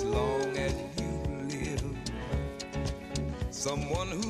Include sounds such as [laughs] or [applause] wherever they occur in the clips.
as long as you live. Someone who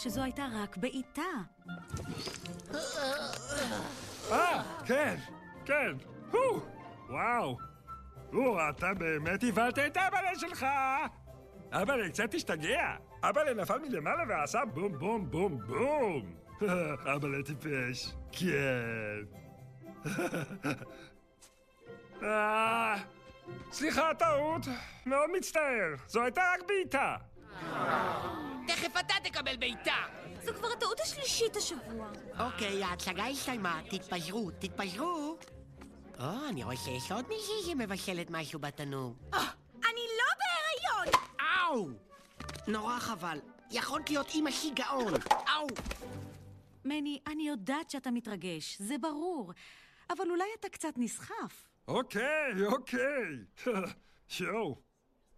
שזו הייתה רק בעיטה. אה, כן, כן. הו, וואו. הו, אתה באמת הבלת את אבאלה שלך! אבאלה קצת השתגע. אבאלה נפל מלמעלה ועשה בום בום בום בום. [laughs] אבאלה טיפש. כן. [laughs] אה, סליחה, טעות. מאוד מצטער. זו הייתה רק בעיטה. תכף אתה תקבל בעיטה! זו כבר הטעות השלישית השבוע. אוקיי, ההצגה הסתיימה, תתפזרו, תתפזרו! או, אני רואה שיש עוד מישהי שמבשלת משהו בתנור. אני לא בהיריון! אאו! נורא חבל. יכולת להיות אימא שיגעון. אאו! מני, אני יודעת שאתה מתרגש, זה ברור. אבל אולי אתה קצת נסחף. אוקיי, אוקיי. [laughs] יואו,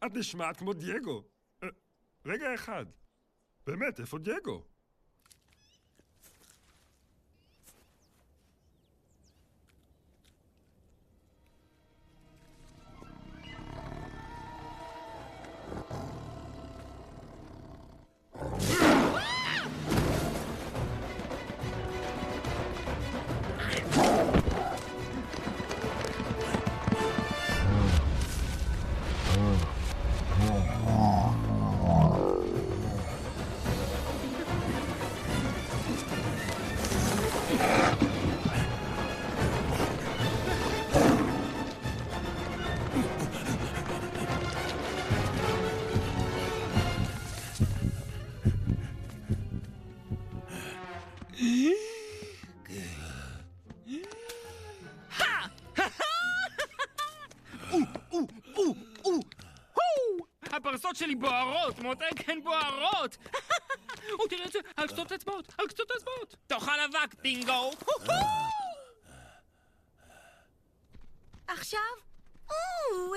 את נשמעת כמו דייגו. רגע אחד. באמת, איפה דייגו? you Ha! או, או, או, הו! הפרסות שלי בוערות, מותק, הן בוערות! הוא תראה את זה על קצות האצבעות, על קצות האצבעות! תאכל אבק, דינגו! עכשיו? או,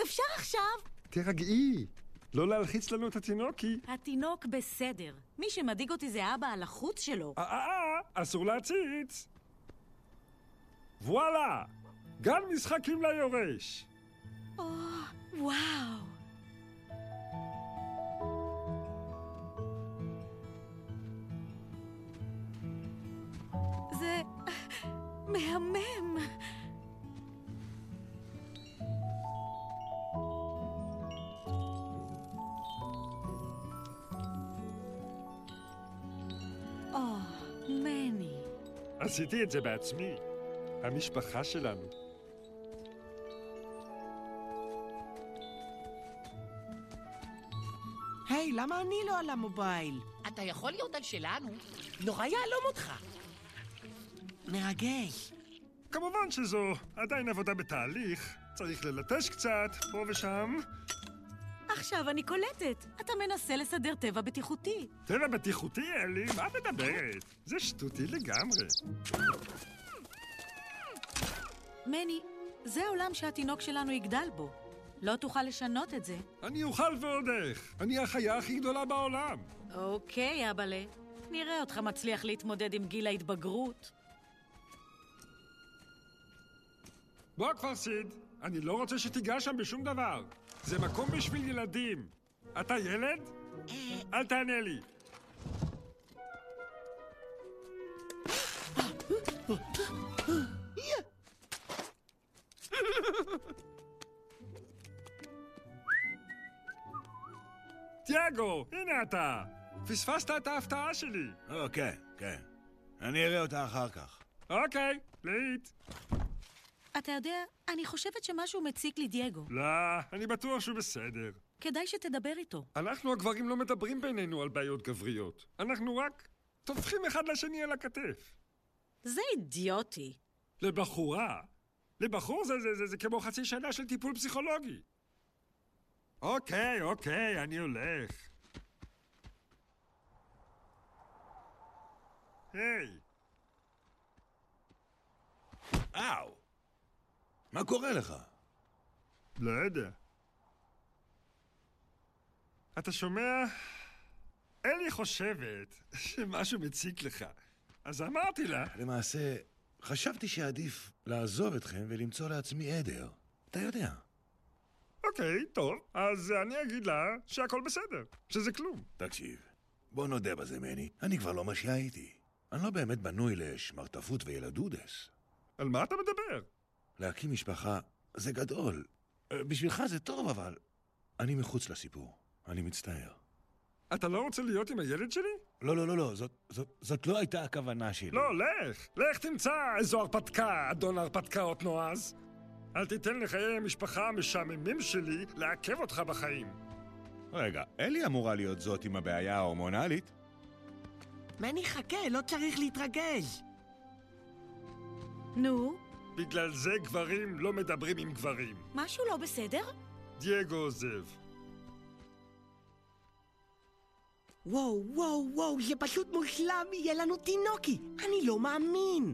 אפשר עכשיו? תרגעי. לא להלחיץ לנו את התינוקי. התינוק בסדר. מי שמדאיג אותי זה אבא על החוץ שלו. אה, אה, אה, אסור להציץ. וואלה! גן משחקים ליורש. או, וואו. זה מהמם. עשיתי את זה בעצמי. המשפחה שלנו. היי, למה אני לא על המובייל? אתה יכול להיות על שלנו? נורא יהלום אותך. מרגש. כמובן שזו עדיין עבודה בתהליך. צריך ללטש קצת, פה ושם. עכשיו אני קולטת. אתה מנסה לסדר טבע בטיחותי. טבע בטיחותי, אלי, מה את מדברת? זה שטותי לגמרי. מני, זה העולם שהתינוק שלנו יגדל בו. לא תוכל לשנות את זה. אני אוכל ועוד איך. אני החיה הכי גדולה בעולם. אוקיי, אבאלה. נראה אותך מצליח להתמודד עם גיל ההתבגרות. בוא כבר, סיד. אני לא רוצה שתיגע שם בשום דבר. זה מקום בשביל ילדים. אתה ילד? אל תענה לי. תיאגו, הנה אתה. פספסת את ההפתעה שלי. או, כן, כן. אני אראה אותה אחר כך. אוקיי, להיט. אתה יודע, אני חושבת שמשהו מציק לי דייגו. לא, אני בטוח שהוא בסדר. כדאי שתדבר איתו. אנחנו הגברים לא מדברים בינינו על בעיות גבריות. אנחנו רק טופחים אחד לשני על הכתף. זה אידיוטי. לבחורה, לבחור זה, זה, זה, זה כמו חצי שנה של טיפול פסיכולוגי. אוקיי, אוקיי, אני הולך. היי, אאו! מה קורה לך? לא יודע. אתה שומע? אלי חושבת שמשהו מציק לך. אז אמרתי לה, למעשה, חשבתי שעדיף לעזוב אתכם ולמצוא לעצמי עדר. אתה יודע. אוקיי, טוב, אז אני אגיד לה שהכל בסדר, שזה כלום. תקשיב, בוא נודה בזה, מני. אני כבר לא מה שהייתי. אני לא באמת בנוי לשמרטפות וילדודס. על מה אתה מדבר? להקים משפחה זה גדול. אה, בשבילך זה טוב, אבל... אני מחוץ לסיפור. אני מצטער. אתה לא רוצה להיות עם הילד שלי? לא, לא, לא, לא, זאת, זאת, זאת לא הייתה הכוונה שלי. לא, לך. לך תמצא איזו הרפתקה, אדון הרפתקאות נועז. אל תיתן לחיי המשפחה המשעממים שלי לעכב אותך בחיים. רגע, אלי אמורה להיות זאת עם הבעיה ההורמונלית. מני, חכה, לא צריך להתרגש. נו, בגלל זה גברים לא מדברים עם גברים. משהו לא בסדר? דייגו עוזב. וואו, וואו, וואו, זה פשוט מושלם, יהיה לנו תינוקי. אני לא מאמין.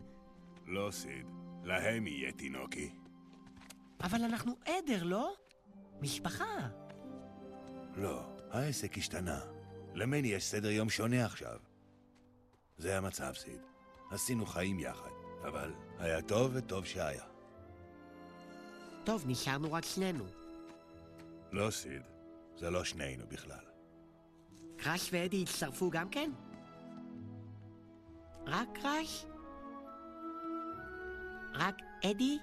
לא, סיד. להם יהיה תינוקי. אבל אנחנו עדר, לא? משפחה. לא, העסק השתנה. למני יש סדר יום שונה עכשיו. זה המצב, סיד. עשינו חיים יחד, אבל היה טוב וטוב שהיה. טוב, נשארנו רק שנינו. לא, סיד. זה לא שנינו בכלל. קראש ואדי הצטרפו גם כן? רק קראש? רק אדי?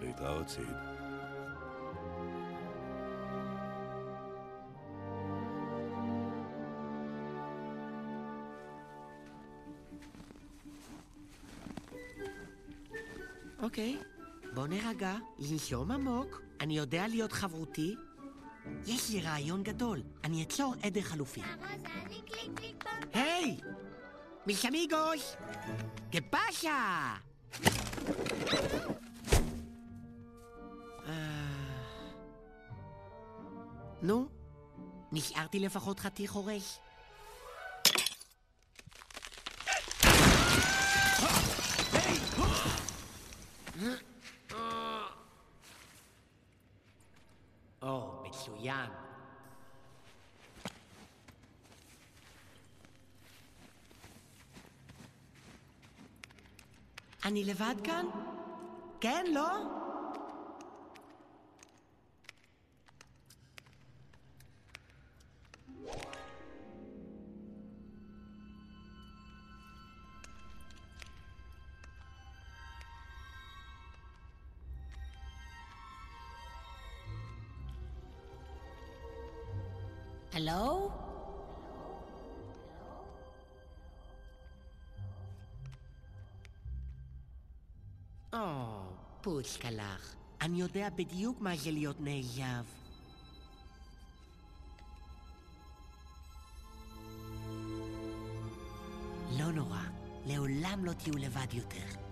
להתראות, סיד. אוקיי, בוא נירגע, לנשום עמוק. אני יודע להיות חברותי. יש לי רעיון גדול, אני אצור עדר חלופי. היי! mis amigos! ¿Qué נו, נשארתי לפחות חתיך חורש. או, מצוין. אני לבד כאן? כן, לא? הלו? או, פוצ'קלח. אני יודע בדיוק מה זה להיות נעזב. לא נורא, לעולם לא תהיו לבד יותר.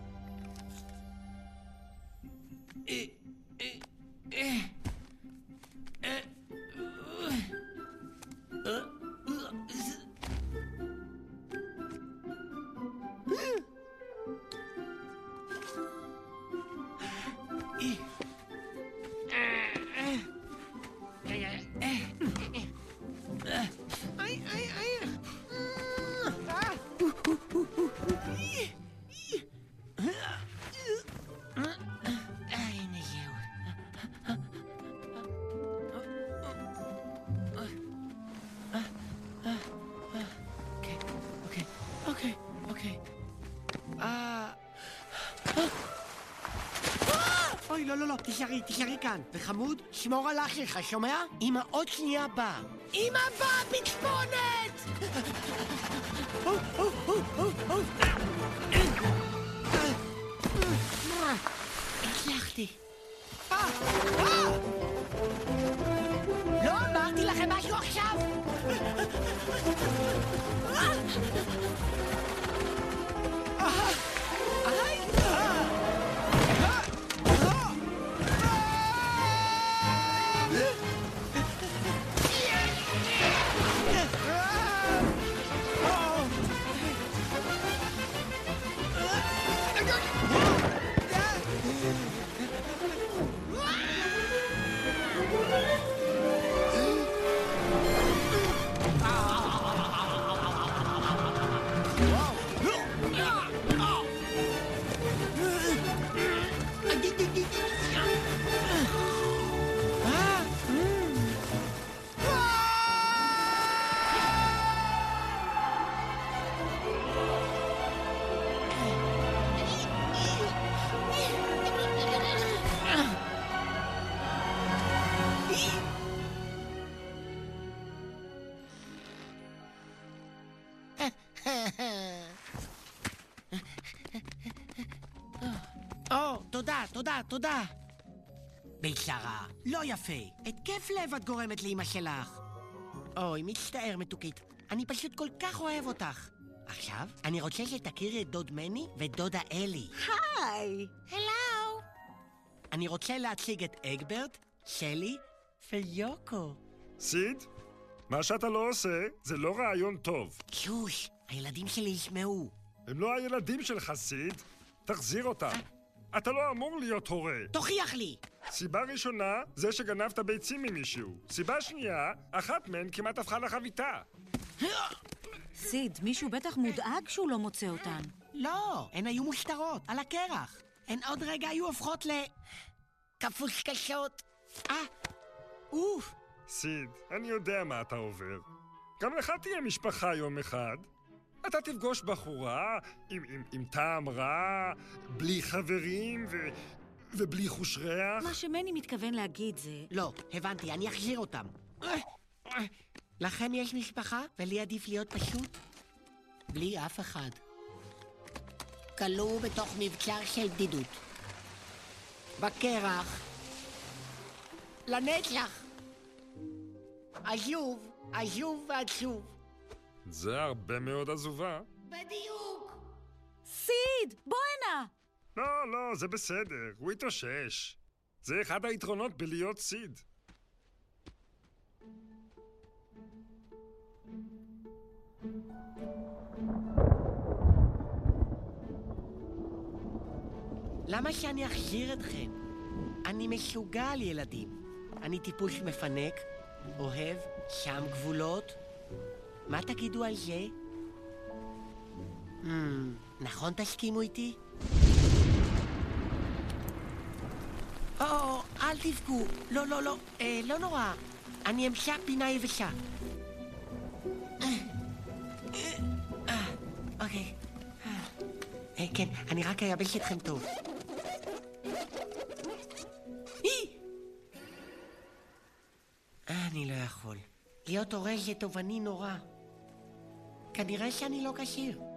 תישארי, כאן. וחמוד, שמור על אח שלך, שומע? אמא עוד שנייה באה. אמא באה, פצפונת! הצלחתי. אה, אה! לא אמרתי לכם משהו עכשיו? תודה, תודה. בישרה, לא יפה. התקף לב את גורמת לאמא שלך. אוי, מצטער, מתוקית. אני פשוט כל כך אוהב אותך. עכשיו, אני רוצה שתכירי את דוד מני ודודה אלי. היי! הלו! אני רוצה להציג את אגברט, שלי ויוקו. סיד, מה שאתה לא עושה זה לא רעיון טוב. שוש, הילדים שלי ישמעו. הם לא הילדים שלך, סיד. תחזיר אותם. אתה לא אמור להיות הורה. תוכיח לי! סיבה ראשונה, זה שגנבת ביצים ממישהו. סיבה שנייה, אחת מהן כמעט הפכה לחביתה. סיד, מישהו בטח מודאג שהוא לא מוצא אותן. לא, הן היו מושטרות, על הקרח. הן עוד רגע היו הופכות ל... קפושקשות. אה, אוף. סיד, אני יודע מה אתה עובר. גם לך תהיה משפחה יום אחד. אתה תפגוש בחורה עם, עם, עם טעם רע, בלי חברים ו, ובלי חוש ריח. מה שמני מתכוון להגיד זה... לא, הבנתי, אני אחזיר אותם. לכם יש משפחה, ולי עדיף להיות פשוט בלי אף אחד. כלוא בתוך מבצר של בדידות. בקרח. לנצח. עזוב, עזוב ועצוב. זה הרבה מאוד עזובה. בדיוק! סיד, בוא הנה! לא, לא, זה בסדר, הוא התאושש. זה אחד היתרונות בלהיות סיד. למה שאני אחזיר אתכם? אני משוגע על ילדים. אני טיפוש מפנק, אוהב, שם גבולות, מה תגידו על זה? Hmm, נכון תסכימו איתי? או, או, אל תבכו. לא, לא, לא. אה, לא נורא. אני אמשך פינה יבשה. אוקיי. אה, כן, אני רק אייבש אתכם טוב. אה, אני לא יכול. להיות הורה זה תובעני נורא. כנראה שאני לא כשיר.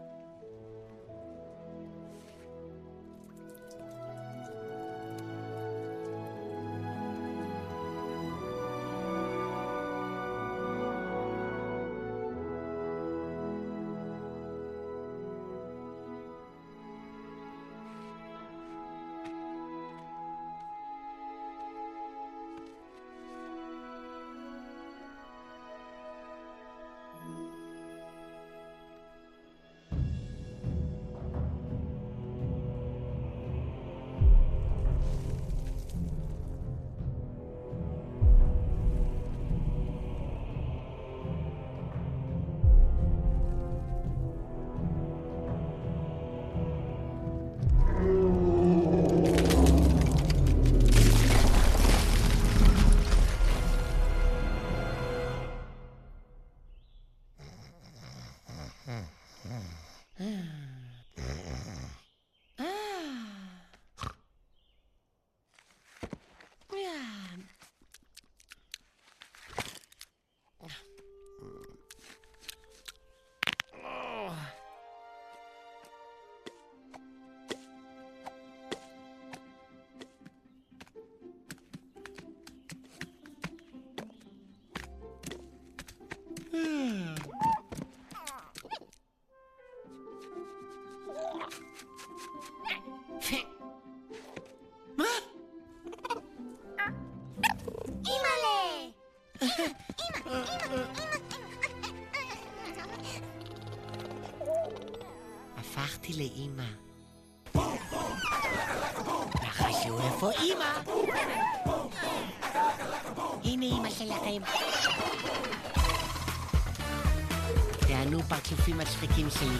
[laughs] הפכתי לאימא. נחשו איפה אימא? הנה אימא שלכם. תענו פרצופים מצחיקים שלי.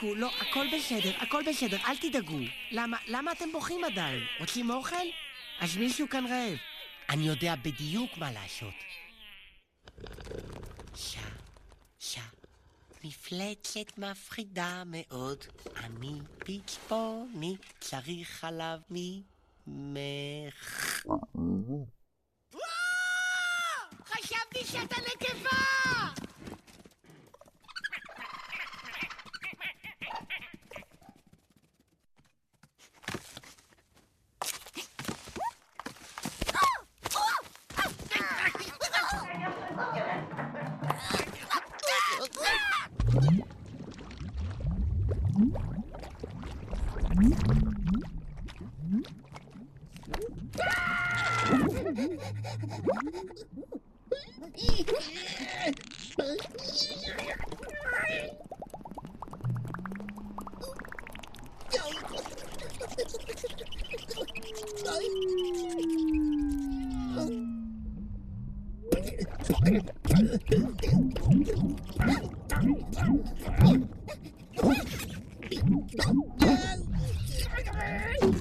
תבכו, לא, הכל בסדר, הכל בסדר, אל תדאגו. למה, למה אתם בוכים עדיין? רוצים אוכל? אז מישהו כאן רעב. אני יודע בדיוק מה לעשות. שע, שע, מפלצת מפחידה מאוד. אני פצפוני, צריך חלב ממך. חשבתי שאתה נקבה! Oh!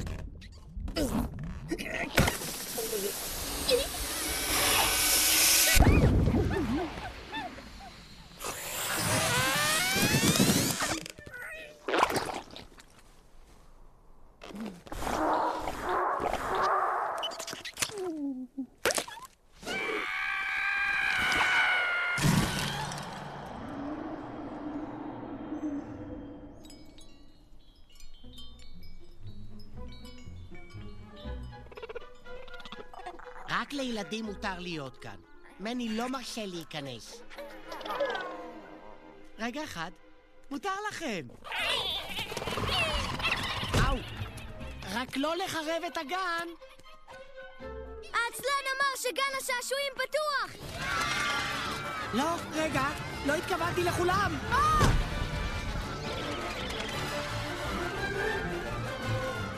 מותר להיות כאן. מני לא מרשה להיכנס. רגע אחד, מותר לכם. אאו, רק לא לחרב את הגן. העצלן אמר שגן השעשועים פתוח! לא, רגע, לא התכוונתי לכולם.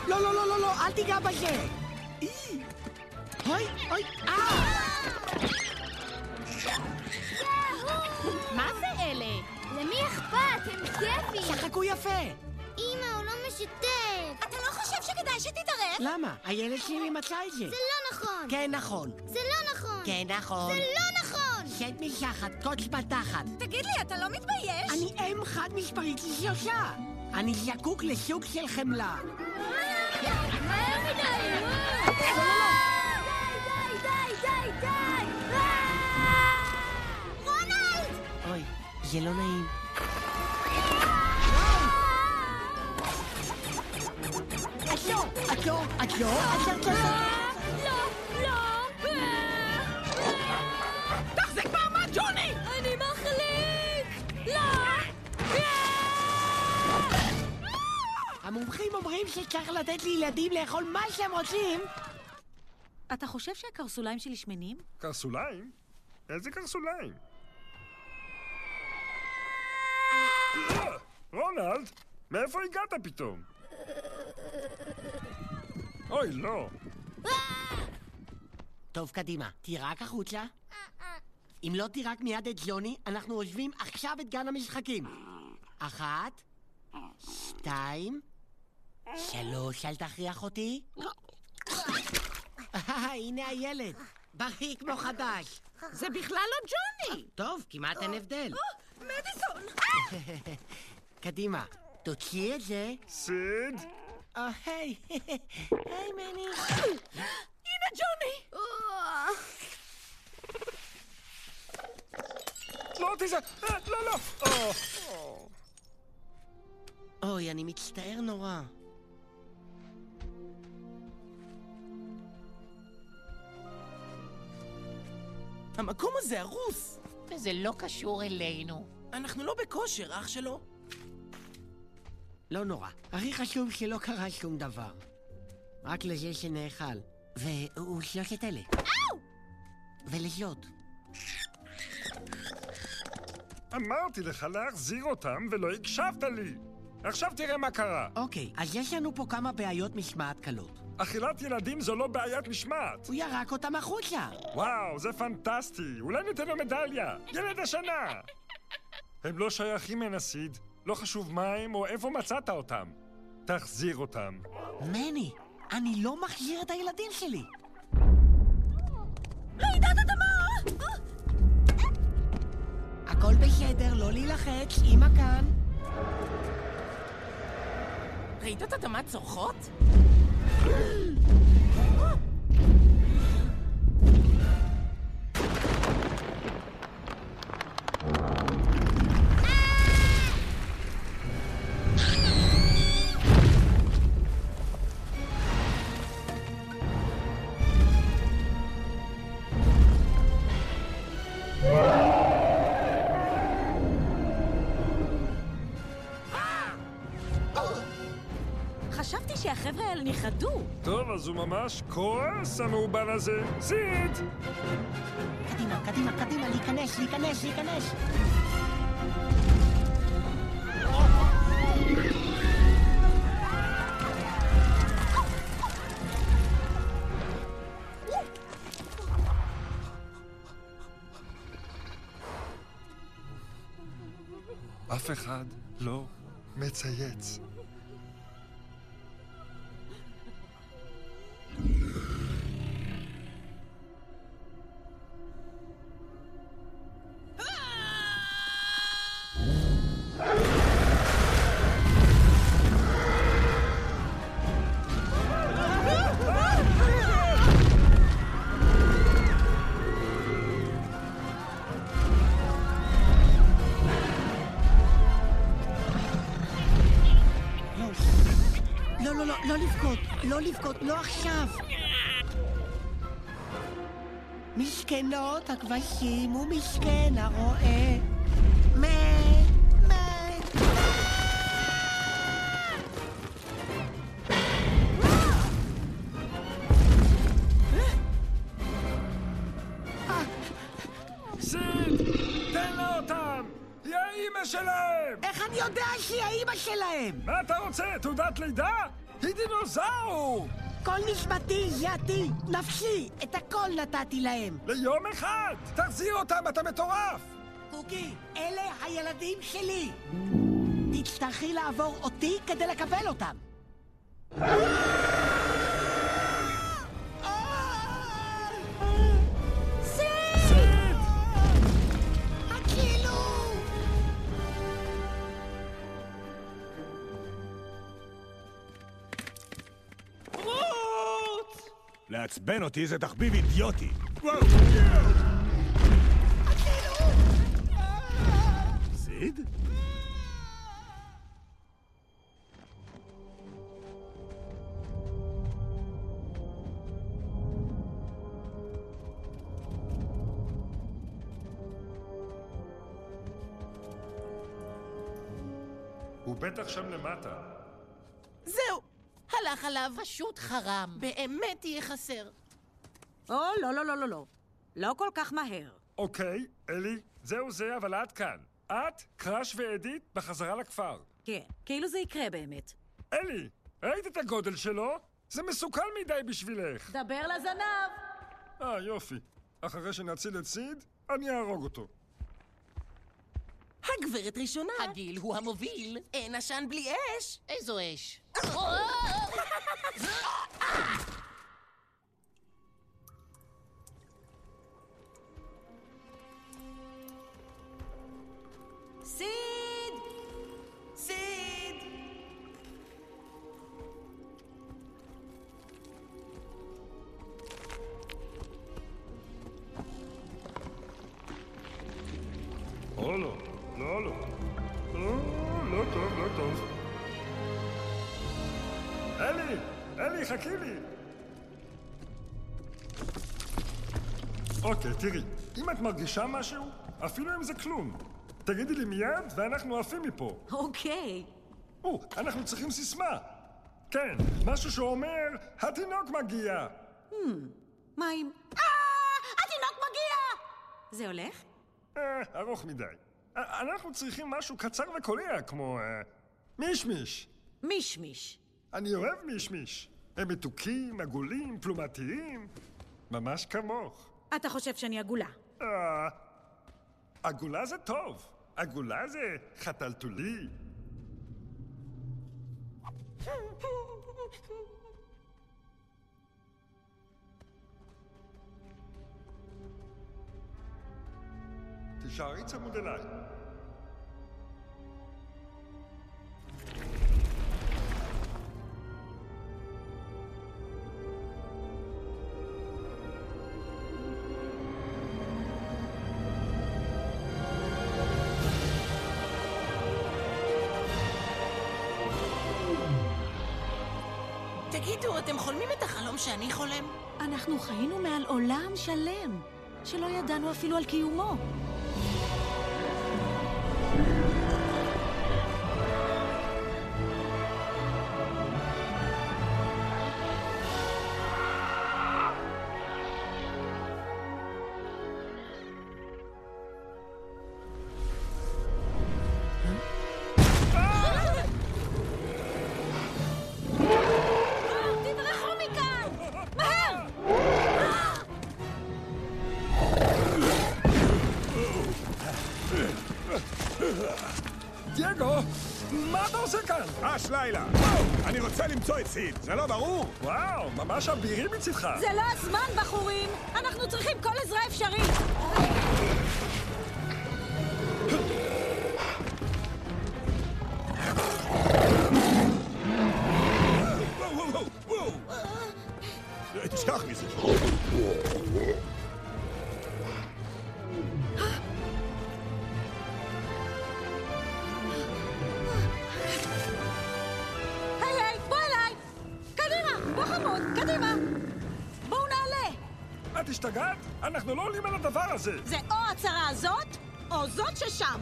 לא, לא, לא, לא, לא, אל תיגע בזה. אוי, אוי, אה! מה זה אלה? למי אכפת? הם כיפים! שחקו יפה. אמא, הוא לא משתף! אתה לא חושב שכדאי שתתערב? למה? הילד שלי מצא את זה. זה לא נכון! כן נכון. זה לא נכון! כן נכון. זה לא נכון! שט משחת, קוץ בתחת. תגיד לי, אתה לא מתבייש? אני אם חד מספרית לשלושה. אני זקוק לסוג של חמלה. מהר מדי! די, די! רונלד! אוי, זה לא נעים. עצור, עצור, עצור. לא, לא! תחזיק מעמד, ג'וני! אני מחליק! לא! המומחים אומרים שצריך לתת לילדים לאכול מה שהם רוצים. אתה חושב שהקרסוליים שלי שמנים? קרסוליים? איזה קרסוליים? רונלד, מאיפה הגעת פתאום? אוי, לא. טוב, קדימה, תירק החוצה. אם לא תירק מיד את ג'וני, אנחנו עוזבים עכשיו את גן המשחקים. אחת, שתיים, שלוש, אל תכריח אותי. אה, הנה הילד, בריא כמו חדש. זה בכלל לא ג'וני! טוב, כמעט אין הבדל. מדיסון! [laughs] קדימה, תוציא את זה. סיד? אה, היי, [laughs] היי מני. [gasps] הנה ג'וני! לא תיזהר! אה, לא, לא! או, או. אוי, אני מצטער נורא. המקום הזה הרוס! וזה לא קשור אלינו. אנחנו לא בכושר, אח שלו. לא נורא. הכי חשוב שלא קרה שום דבר. רק לזה שנאכל. והוא שלושת אלה. ולזאת. אמרתי לך להחזיר אותם ולא הקשבת לי. עכשיו תראה מה קרה. אוקיי, אז יש לנו פה כמה בעיות משמעת קלות. אכילת ילדים זו לא בעיית משמעת. הוא ירק אותם החוצה. וואו, זה פנטסטי. אולי ניתן לו מדליה. ילד השנה. הם לא שייכים הנה, סיד. לא חשוב מה הם או איפה מצאת אותם. תחזיר אותם. מני, אני לא מחזיר את הילדים שלי. רעידת אדמה! הכל בסדר, לא להילחץ, אמא כאן. רעידות אדמה צורחות? Yeah. ממש כועס, המאובן הזה. סיד! קדימה, קדימה, קדימה, להיכנס, להיכנס, להיכנס. אף אחד לא מצייץ. מסכנות הכבשים ומסכן הרועה. מת, מת. סיד, תן לה אותם! היא האימא שלהם! איך אני יודע שהיא האימא שלהם? מה אתה רוצה, תעודת לידה? היא דינוזאור! כל נשמתי, זיעתי, נפשי, את הכל נתתי להם. ליום אחד! תחזיר אותם, אתה מטורף! קוקי, אלה הילדים שלי. תצטרכי לעבור אותי כדי לקבל אותם. לעצבן אותי זה תחביב אידיוטי. סיד? הוא בטח שם למטה. זהו, הלך עליו. פשוט חרם. באמת יהיה חסר. או, לא, לא, לא, לא, לא. לא כל כך מהר. אוקיי, אלי, זהו זה, אבל עד כאן. את, קראש ואדית בחזרה לכפר. כן, כאילו זה יקרה באמת. אלי, ראית את הגודל שלו? זה מסוכן מדי בשבילך. דבר לזנב! אה, יופי. אחרי שנציל את סיד, אני אהרוג אותו. הגברת ראשונה. הגיל הוא המוביל. אין עשן בלי אש. איזו אש. סיד! אוקיי, תראי, אם את מרגישה משהו, אפילו אם זה כלום, תגידי לי מיד ואנחנו עפים מפה. אוקיי. או, אנחנו צריכים סיסמה. כן, משהו שאומר, התינוק מגיע. מה עם... אה! התינוק מגיע! זה הולך? אה, ארוך מדי. אה, אנחנו צריכים משהו קצר וקולע, כמו אה, מישמיש. מישמיש. אני אוהב מישמיש. הם מתוקים, עגולים, פלומתיים, ממש כמוך. אתה חושב שאני עגולה. אה, עגולה זה טוב. עגולה זה חתלתולי. תישארי צמוד אליי. אתם חולמים את החלום שאני חולם? אנחנו חיינו מעל עולם שלם, שלא ידענו אפילו על קיומו. אש לילה! אני רוצה למצוא את סיד, זה לא ברור? וואו, ממש אבירי מצידך. זה לא הזמן, בחורים! אנחנו צריכים כל עזרה אפשרית! זה או הצהרה הזאת, או זאת ששם.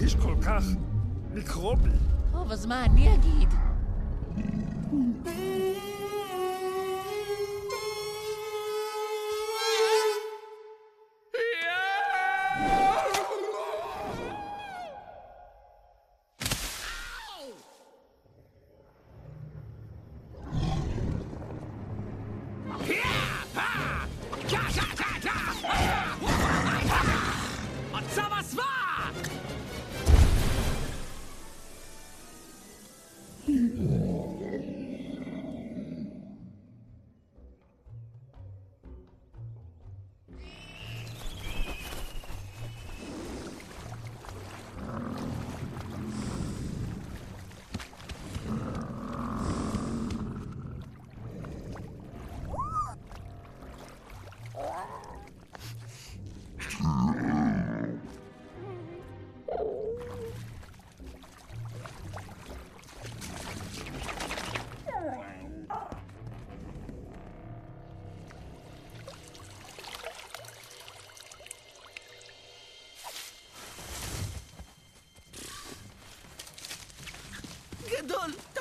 אני מרגיש כל כך מיקרובי. טוב, אז מה אני אגיד? מצב הסוואה! גדול,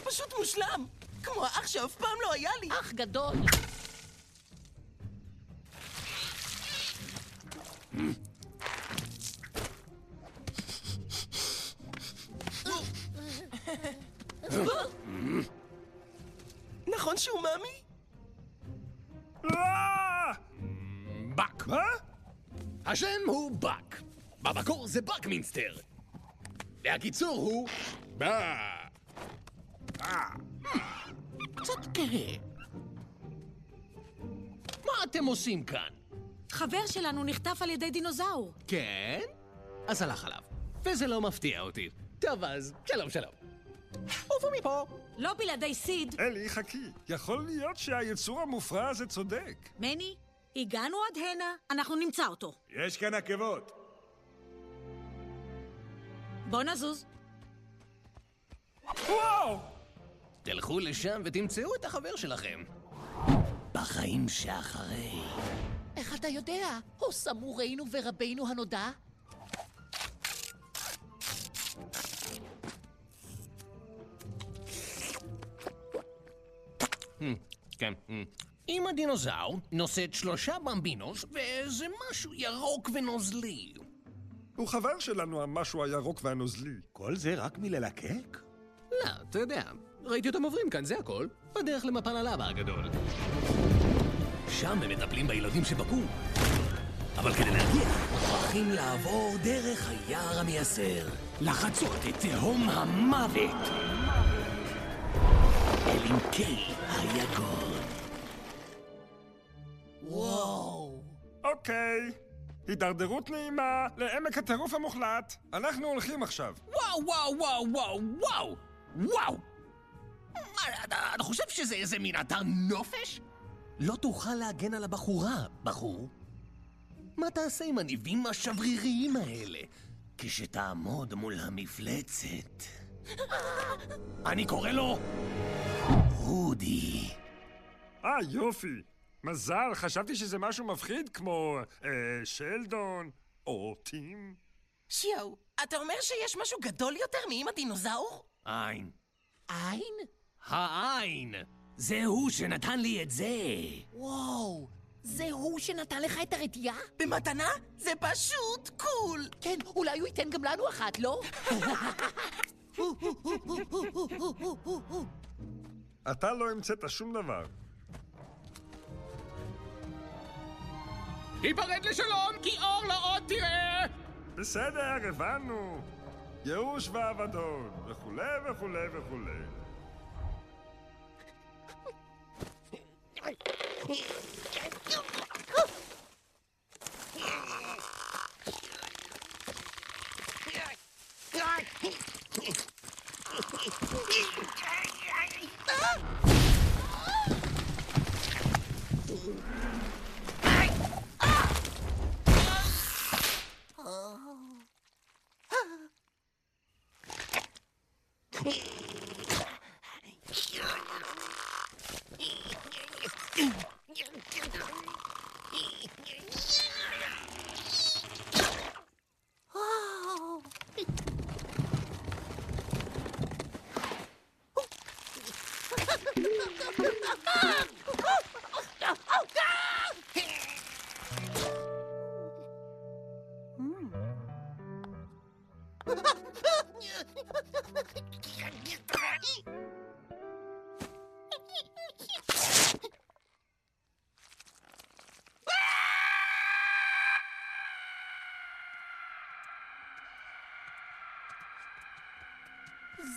פשוט מושלם! כמו האח שאף פעם לא היה לי! אח גדול. נכון שהוא מאמי? באק. מה? השם הוא באק. במקור זה באקמינסטר. והקיצור הוא... בא. עושים כאן? חבר שלנו נחטף על ידי דינוזאור. כן? אז הלך עליו. וזה לא מפתיע אותי. טוב אז, שלום שלום. עופו מפה. לא בלעדי סיד. אלי, חכי. יכול להיות שהיצור המופרע הזה צודק. מני, הגענו עד הנה, אנחנו נמצא אותו. יש כאן עקבות. בוא נזוז. וואו! תלכו לשם ותמצאו את החבר שלכם. בחיים שאחרי. איך אתה יודע? הוא סמורנו ורבנו הנודע? כן. אם הדינוזאור נושאת שלושה במבינוס ואיזה משהו ירוק ונוזלי. הוא חבר שלנו, המשהו הירוק והנוזלי. כל זה רק מללקק? לא, אתה יודע, ראיתי אותם עוברים כאן, זה הכל. בדרך למפל הלבה הגדול. שם הם מטפלים בילדים שבקעו. אבל כדי להגיע, מוכרחים לעבור דרך היער המייסר. לחצות את תהום המוות. אל עמקי היגון. וואו. אוקיי. הידרדרות נעימה לעמק הטירוף המוחלט. אנחנו הולכים עכשיו. וואו, וואו, וואו, וואו, וואו! וואו! מה, אתה, אתה חושב שזה איזה מין אתר נופש? לא תוכל להגן על הבחורה, בחור. מה תעשה עם הניבים השבריריים האלה כשתעמוד מול המפלצת? אני קורא לו... רודי. אה, יופי. מזל, חשבתי שזה משהו מפחיד כמו אה, שלדון או טים. שיו, אתה אומר שיש משהו גדול יותר מאמא דינוזאור? עין. עין? העין! זה הוא שנתן לי את זה! וואו. זה הוא שנתן לך את הרתיעה? במתנה? זה פשוט קול! כן, אולי הוא ייתן גם לנו אחת, לא? אתה לא המצאת שום דבר. היפרד לשלום, כי אור לא עוד תראה! בסדר, הבנו. ייאוש ואבדון, וכולי וכולי וכולי. Ah!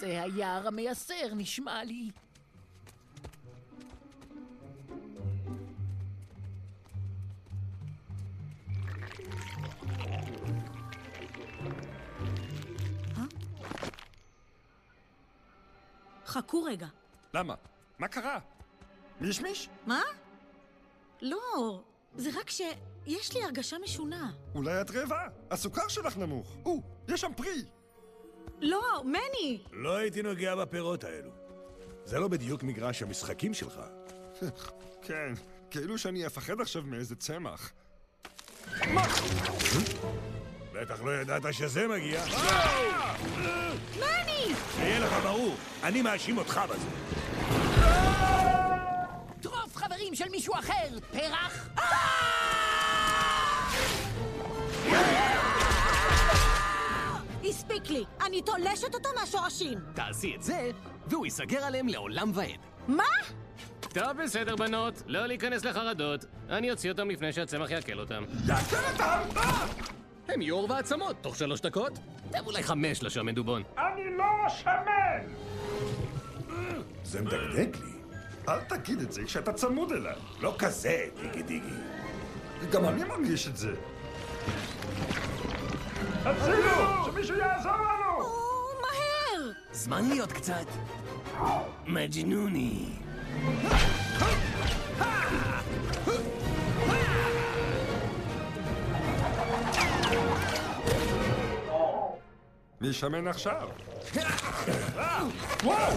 זה היער המייסר, נשמע לי. חכו רגע. למה? מה קרה? מישמיש? מה? לא, זה רק שיש לי הרגשה משונה. אולי את רעבה? הסוכר שלך נמוך. או, יש שם פרי. לא, מני! לא הייתי נוגע בפירות האלו. זה לא בדיוק מגרש המשחקים שלך. [laughs] כן, כאילו שאני אפחד עכשיו מאיזה צמח. בטח לא ידעת שזה מגיע. מני! שיהיה לך ברור, אני מאשים אותך בזה. טרוף חברים של מישהו אחר! פרח! הספיק לי, אני תולשת אותו מהשורשים. תעשי את זה, והוא ייסגר עליהם לעולם ועד. מה? טוב, בסדר, בנות. לא להיכנס לחרדות. אני אוציא אותם לפני שהצמח יעכל אותם. יעקל אותם! הם יהיו עור ועצמות, תוך שלוש דקות. תן אולי חמש לשם מדובון. אני לא שמן! זה מדקדק לי. אל תגיד את זה כשאתה צמוד אליי. לא כזה, דיגי דיגי. גם אני מרגיש את זה. הצילו! שמישהו יעזור לנו! או, מהר! זמן להיות קצת... מג'נוני. מי שמן עכשיו? וואו!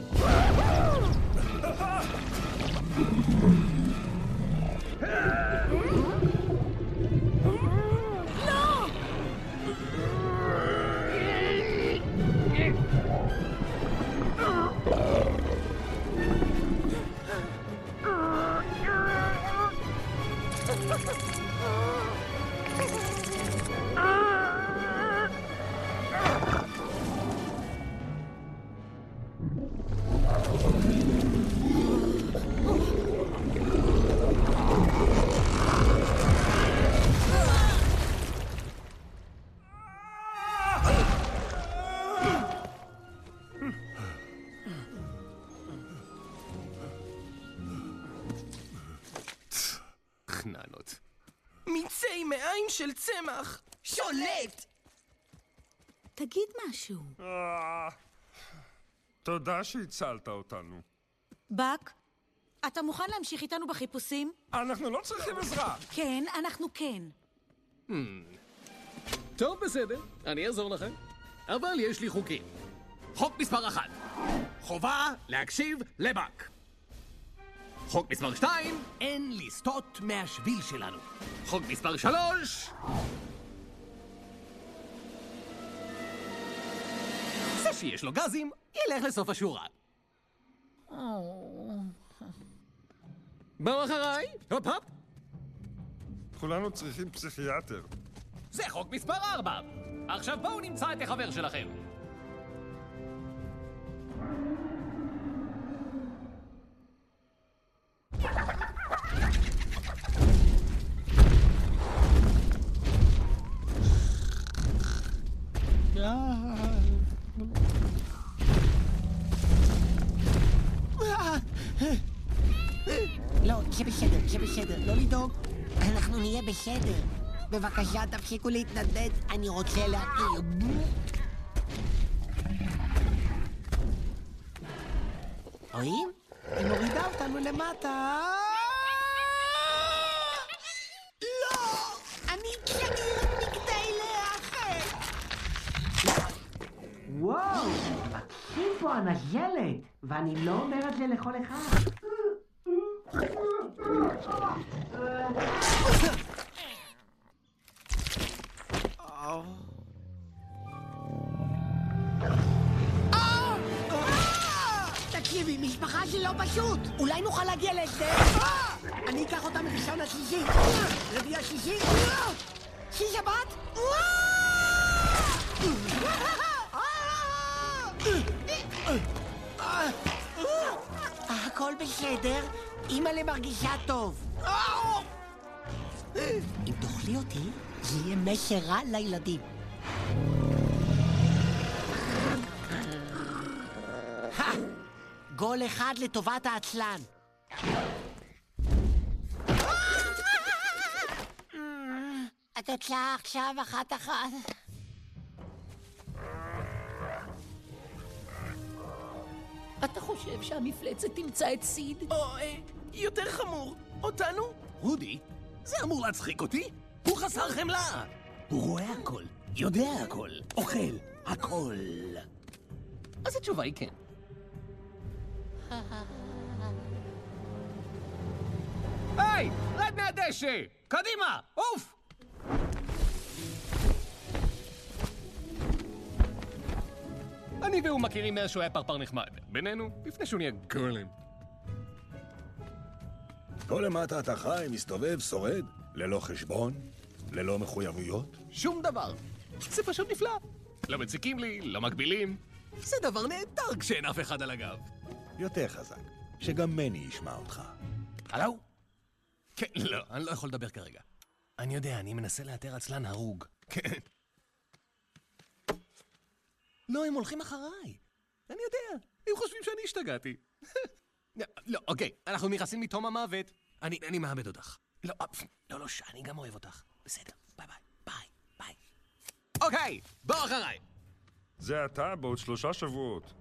צמח! שולט! תגיד משהו. אה, תודה שהצלת אותנו. בק, אתה מוכן להמשיך איתנו בחיפושים? אנחנו לא צריכים עזרה. כן, אנחנו כן. טוב, בסדר, אני אעזור לכם. אבל יש לי חוקים. חוק מספר אחת, חובה להקשיב לבנק. חוק מספר שתיים, אין לסטות מהשביל שלנו. חוק מספר שלוש... זה שיש לו גזים, ילך לסוף השורה. בואו אחריי, הופ הופ. כולנו צריכים פסיכיאטר. זה חוק מספר ארבע. עכשיו בואו נמצא את החבר שלכם. זה בסדר, זה בסדר, לא לדאוג, אנחנו נהיה בסדר. בבקשה, תפסיקו להתנדנד, אני רוצה להעיר. רואים? היא מורידה אותנו למטה. לא! אני צעיר מכדי להיאחד! וואו! מקסים פה הנזלת, ואני לא אומר את זה לכל אחד. יהיה מסר רע לילדים. גול אחד לטובת העצלן. התוצאה עכשיו אחת-אחת. אתה חושב שהמפלצת תמצא את סיד? או, אה, יותר חמור, אותנו? רודי, זה אמור להצחיק אותי? הוא חסר חמלה! הוא רואה הכל, יודע הכל, אוכל הכל. אז התשובה היא כן. היי, רד מהדשא! קדימה, עוף! אני והוא מכירים מאז שהוא היה פרפר נחמד. בינינו, לפני שהוא נהיה גולם. פה למטה אתה חי, מסתובב, שורד, ללא חשבון, ללא מחויבויות. שום דבר. זה פשוט נפלא. לא מציקים לי, לא מגבילים. זה דבר נהדר כשאין אף אחד על הגב. יותר חזק, שגם מני ישמע אותך. הלו? כן, לא, אני לא יכול לדבר כרגע. אני יודע, אני מנסה לאתר עצלן הרוג. כן. לא, הם הולכים אחריי. אני יודע, הם חושבים שאני השתגעתי. [laughs] לא, אוקיי, אנחנו נכנסים לתהום המוות. אני, אני מאבד אותך. לא, אה, לא, לא, שאני גם אוהב אותך. בסדר, ביי ביי, ביי, ביי. אוקיי, בוא אחריי. זה אתה בעוד שלושה שבועות.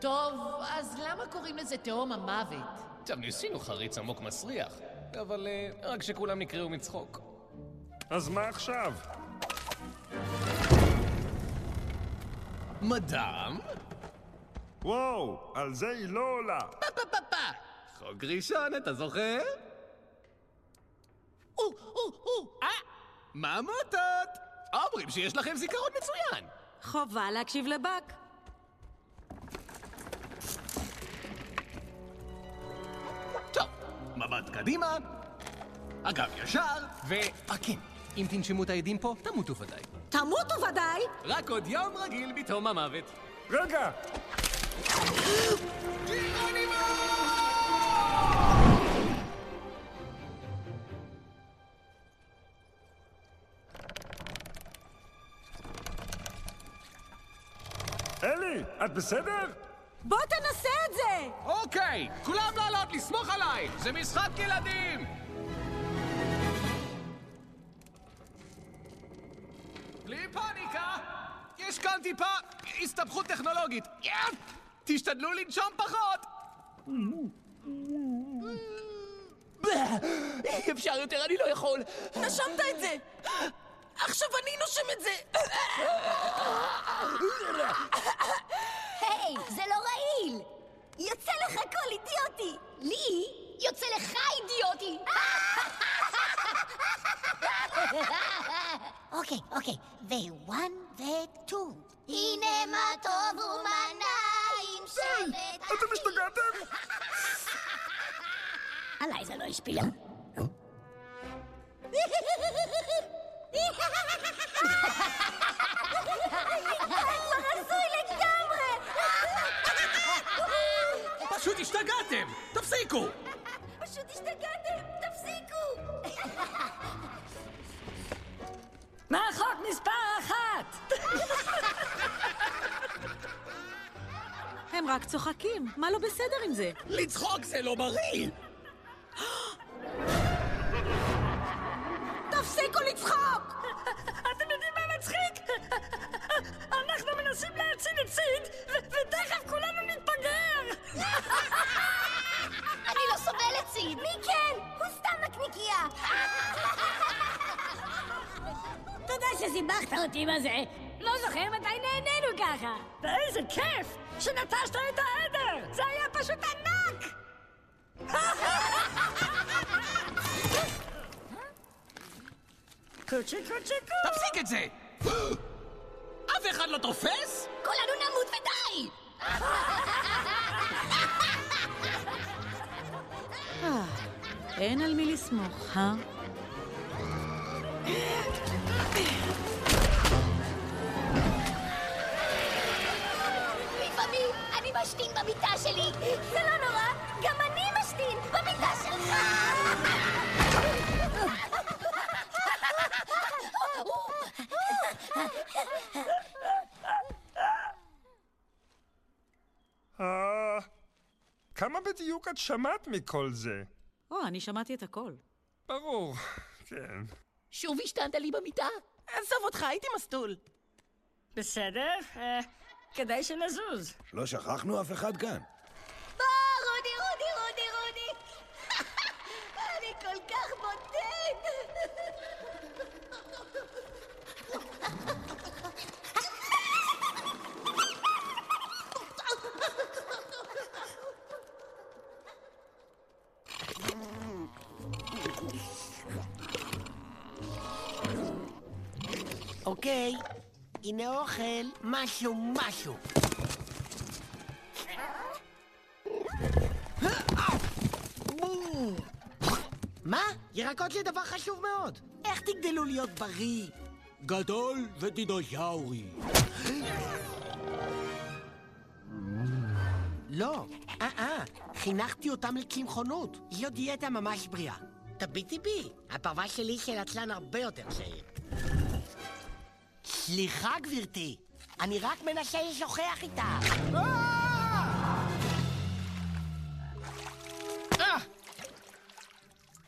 טוב, אז למה קוראים לזה תהום המוות? עכשיו, ניסינו חריץ עמוק מסריח, אבל אה, רק שכולם נקרעו מצחוק. אז מה עכשיו? מדאם? וואו, על זה היא לא עולה. חוק ראשון, אתה זוכר? או, או, או. אה, מה המוטות? אומרים שיש לכם זיכרון מצוין. חובה להקשיב לבאק. מבט קדימה, אגב ישר, ו... כן, אם תנשמו את העדים פה, תמותו ודאי. תמותו ודאי! רק עוד יום רגיל בתום המוות. רגע! אלי, את בסדר? בוא תנסה את זה! אוקיי, כולם לעלות, לסמוך עליי! זה משחק ילדים! בלי פאניקה! יש כאן טיפה הסתבכות טכנולוגית. יאפ! תשתדלו לנשום פחות! אי אפשר יותר, אני לא יכול. נשמת את זה! עכשיו אני נושם את זה! היי, זה לא רעיל! יוצא לך קול אידיוטי! לי יוצא לך אידיוטי! אוקיי, אוקיי, וואן וטו. הנה מה טוב ומה נעים שבת... אתם השתגעתם? עליי זה לא השפיע. כבר הזוי לגמרי! פשוט השתגעתם! תפסיקו! פשוט השתגעתם, תפסיקו! [laughs] מהחוק מספר אחת! הם רק צוחקים, מה לא בסדר עם זה? לצחוק זה לא בריא! [laughs] תפסיקו לצחוק! אתם יודעים מה מצחיק? אנחנו מנסים להציל את סיד, ותכף כולנו נתפגר! אני לא סובלת סיד! מי כן? הוא סתם נקניקייה! תודה שסיבכת אותי בזה! לא זוכר מתי נהנינו ככה! ואיזה כיף! שנטשת את העדר! זה היה פשוט ענק! Ha ha ha! תפסיק את זה! אף אחד לא תופס? כולנו נמות ודי! אה, אין על מי לסמוך, אה? לפעמים אני משתין במיטה שלי. זה לא אה... כמה בדיוק את שמעת מכל זה? או, אני שמעתי את הכל. ברור, כן. שוב השתנת לי במיטה? עזוב אותך, הייתי מסטול. בסדר, אה, כדאי שנזוז. לא שכחנו אף אחד כאן. אוקיי, הנה אוכל, משהו, משהו. מה? ירקות זה דבר חשוב מאוד. איך תגדלו להיות בריא? גדול ודינוזאורי. לא, אה אה, חינכתי אותם לצמחונות. זו דיאטה ממש בריאה. תביטי בי, הפרווה שלי של עצלן הרבה יותר צעיר. סליחה, גברתי, אני רק מנסה לשוחח איתך.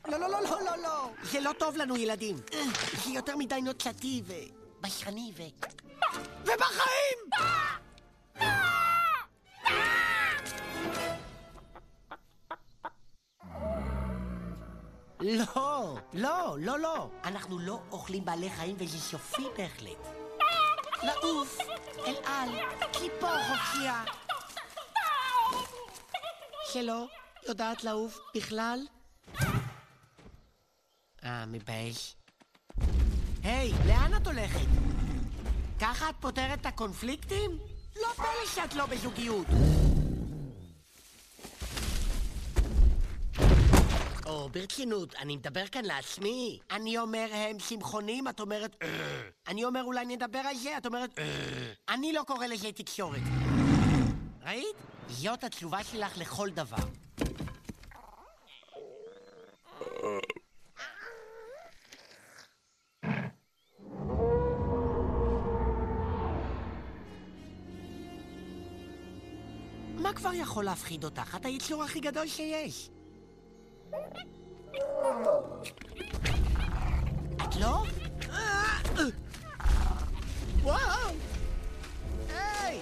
לא, לא, לא, לא, לא, לא. זה לא טוב לנו, ילדים. זה יותר מדי נוצתי ובשרני ו... ובחיים! לא, לא, לא, לא. אנחנו לא אוכלים בעלי חיים וזה סופי בהחלט. לעוף, אל על, ציפור חופשייה. שלא יודעת לעוף בכלל? אה, מבייש. היי, לאן את הולכת? ככה את פותרת את הקונפליקטים? לא פלא שאת לא בזוגיות. או, ברצינות, אני מדבר כאן לעצמי. אני אומר הם צמחונים, את אומרת "אה". אני אומר אולי נדבר על זה, את אומרת "אה". אני לא קורא לזה תקשורת. ראית? זאת התשובה שלך לכל דבר. מה כבר יכול להפחיד אותך? את היצור הכי גדול שיש. את לא? וואו! היי!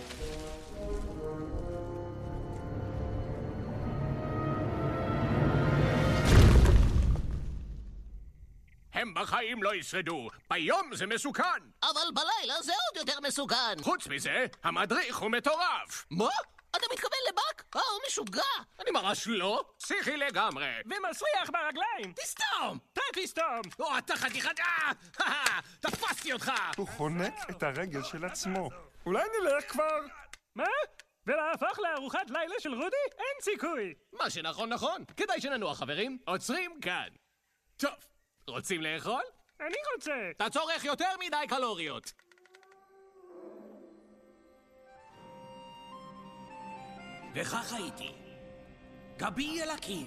הם בחיים לא ישרדו. ביום זה מסוכן. אבל בלילה זה עוד יותר מסוכן. חוץ מזה, המדריך הוא מטורף. מה? אתה מתכוון לבאק? אה, הוא משוגע. אני ממש לא. פסיכי לגמרי. ומסריח ברגליים! תסתום! אתה תסתום! או, אתה חתיכת... אה! תפסתי אותך! הוא חונק את הרגל של עצמו. אולי נלך כבר? מה? ולהפוך לארוחת לילה של רודי? אין סיכוי! מה שנכון נכון. כדאי שננוח, חברים. עוצרים כאן. טוב, רוצים לאכול? אני רוצה! אתה צורך יותר מדי קלוריות. וכך הייתי, גבי אל הקיר,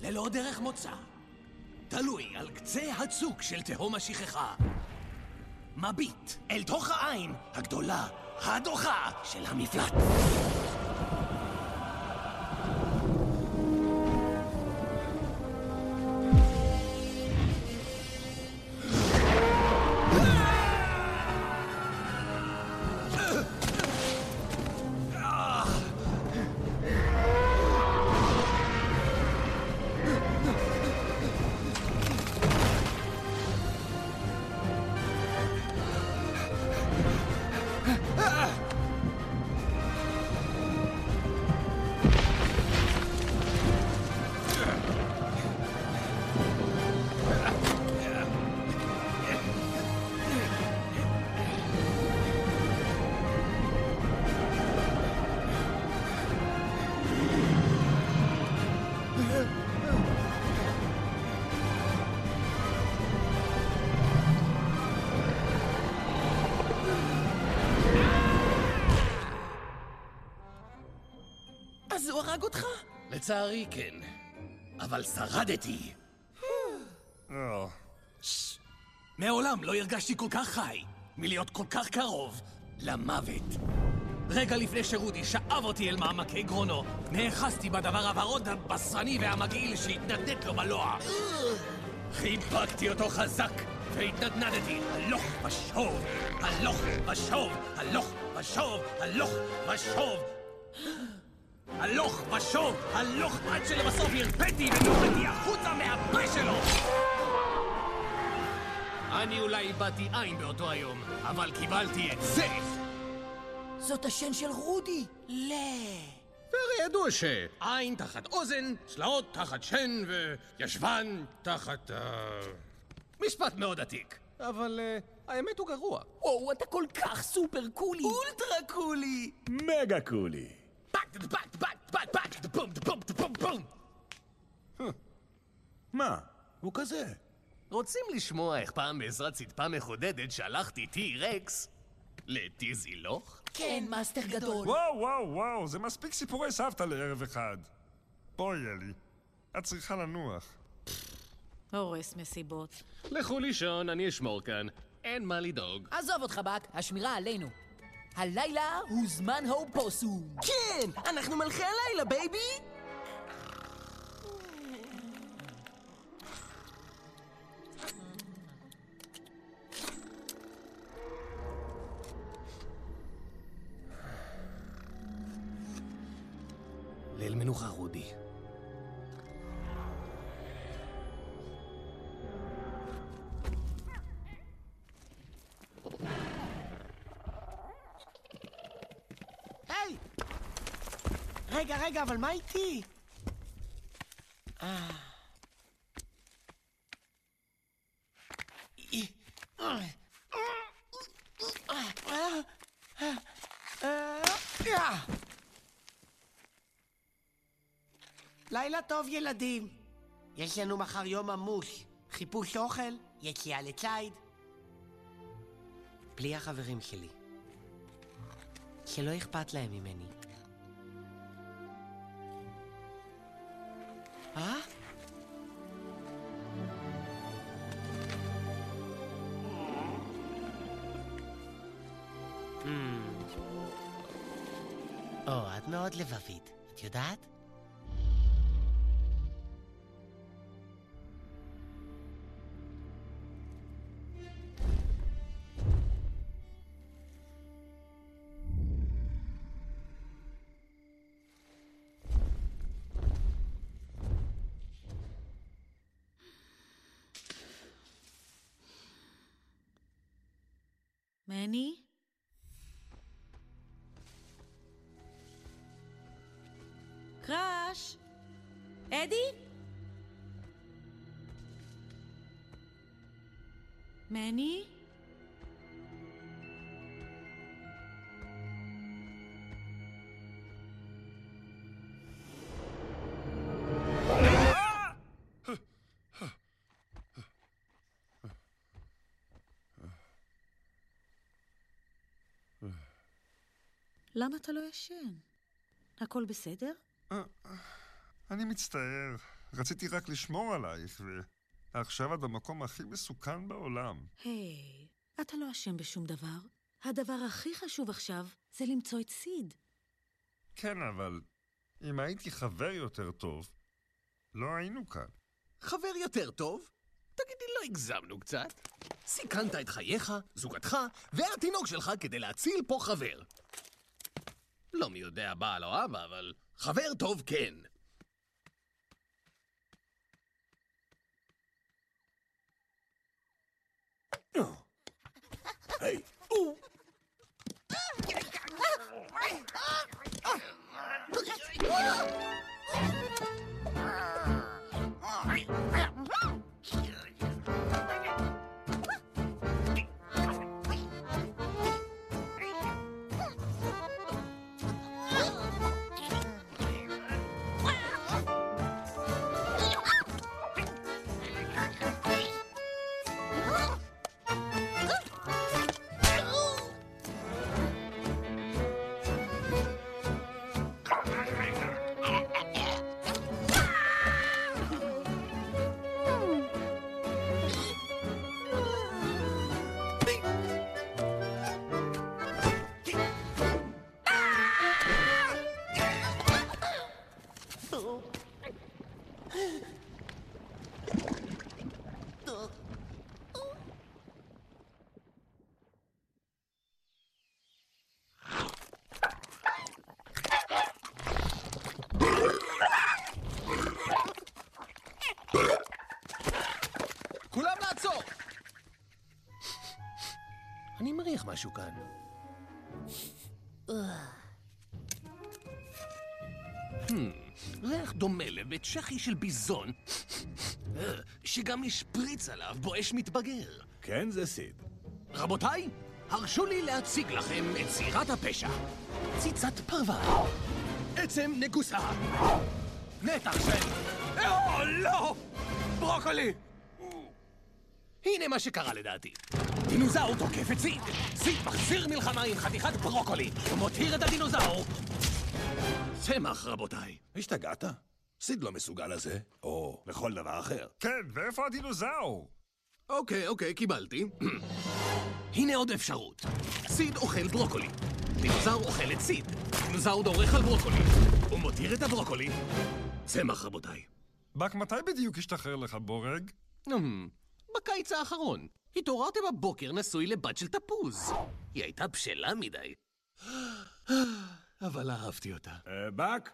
ללא דרך מוצא, תלוי על קצה הצוק של תהום השכחה. מביט אל תוך העין הגדולה, הדוחה של המפלט. לצערי כן, אבל שרדתי. אה, מעולם לא הרגשתי כל כך חי מלהיות כל כך קרוב למוות. רגע לפני שרודי שאב אותי אל מעמקי גרונו, נאחזתי בדבר הוורוד הבשרני והמגעיל שהתנדנד לו בלוע. חיבקתי אותו חזק והתנדנדתי הלוך ושוב, הלוך ושוב, הלוך ושוב, הלוך ושוב. הלוך ושוב, הלוך עד שלבסוף הרפאתי ונורדתי החוצה מהפה שלו! אני אולי איבדתי עין באותו היום, אבל קיבלתי את זה! זאת השן של רודי. לא. והרי ידוע שעין תחת אוזן, צלעות תחת שן וישבן תחת... אה, משפט מאוד עתיק. אבל אה, האמת הוא גרוע. וואו, אתה כל כך סופר קולי. אולטרה קולי. מגה קולי. מה? הוא כזה. רוצים לשמוע איך פעם בעזרת צדפה מחודדת שלחתי טי-רקס לטיזילוך? כן, מאסטר גדול. וואו, וואו, וואו, זה מספיק סיפורי סבתא לערב אחד. בואי, אלי. את צריכה לנוח. הורס מסיבות. לכו לישון, אני אשמור כאן. אין מה לדאוג. עזוב אותך, באק, השמירה עלינו. הלילה הוא זמן האופוסום. כן, אנחנו מלכי הלילה, baby! ליל מנוחה, רודי. רגע, רגע, אבל מה איתי? אה. אה. אה. לילה טוב, ילדים. יש לנו מחר יום עמוס. חיפוש אוכל, יציאה לציד. בלי החברים שלי. שלא אכפת להם ממני. אה? או, את מאוד לבבית. את יודעת? מני? קראש? אדי? מני? למה אתה לא ישן? הכל בסדר? אני מצטער. רציתי רק לשמור עלייך, ועכשיו את במקום הכי מסוכן בעולם. היי, אתה לא אשם בשום דבר. הדבר הכי חשוב עכשיו זה למצוא את סיד. כן, אבל אם הייתי חבר יותר טוב, לא היינו כאן. חבר יותר טוב? תגידי, לא הגזמנו קצת? סיכנת את חייך, זוגתך והתינוק שלך כדי להציל פה חבר. לא מי יודע בעל או אבא, אבל חבר טוב כן. היי, אני מריח משהו כאן. ריח דומה לבית שחי של ביזון, אה, שגם השפריץ עליו בואש מתבגר. כן, זה סיד. רבותיי, הרשו לי להציג לכם את סירת הפשע. ציצת פרווה. עצם נגוסה. נתח של... או, לא! ברוקולי! הנה מה שקרה לדעתי. דינוזאור תוקף את סיד. סיד מחזיר מלחמה עם חתיכת ברוקולי ומותיר את הדינוזאור. צמח, רבותיי. השתגעת? סיד לא מסוגל לזה, או לכל דבר אחר. כן, ואיפה הדינוזאור? אוקיי, אוקיי, קיבלתי. [clears throat] הנה עוד אפשרות. סיד אוכל ברוקולי. דינוזאור אוכל את סיד. דינוזאור דורך על ברוקולי. הוא מותיר את הברוקולי. צמח, רבותיי. בק, מתי בדיוק השתחרר לך בורג? אמ, בקיץ האחרון. התעוררתי בבוקר נשוי לבת של תפוז. היא הייתה בשלה מדי. אבל אהבתי אותה. אה, באק?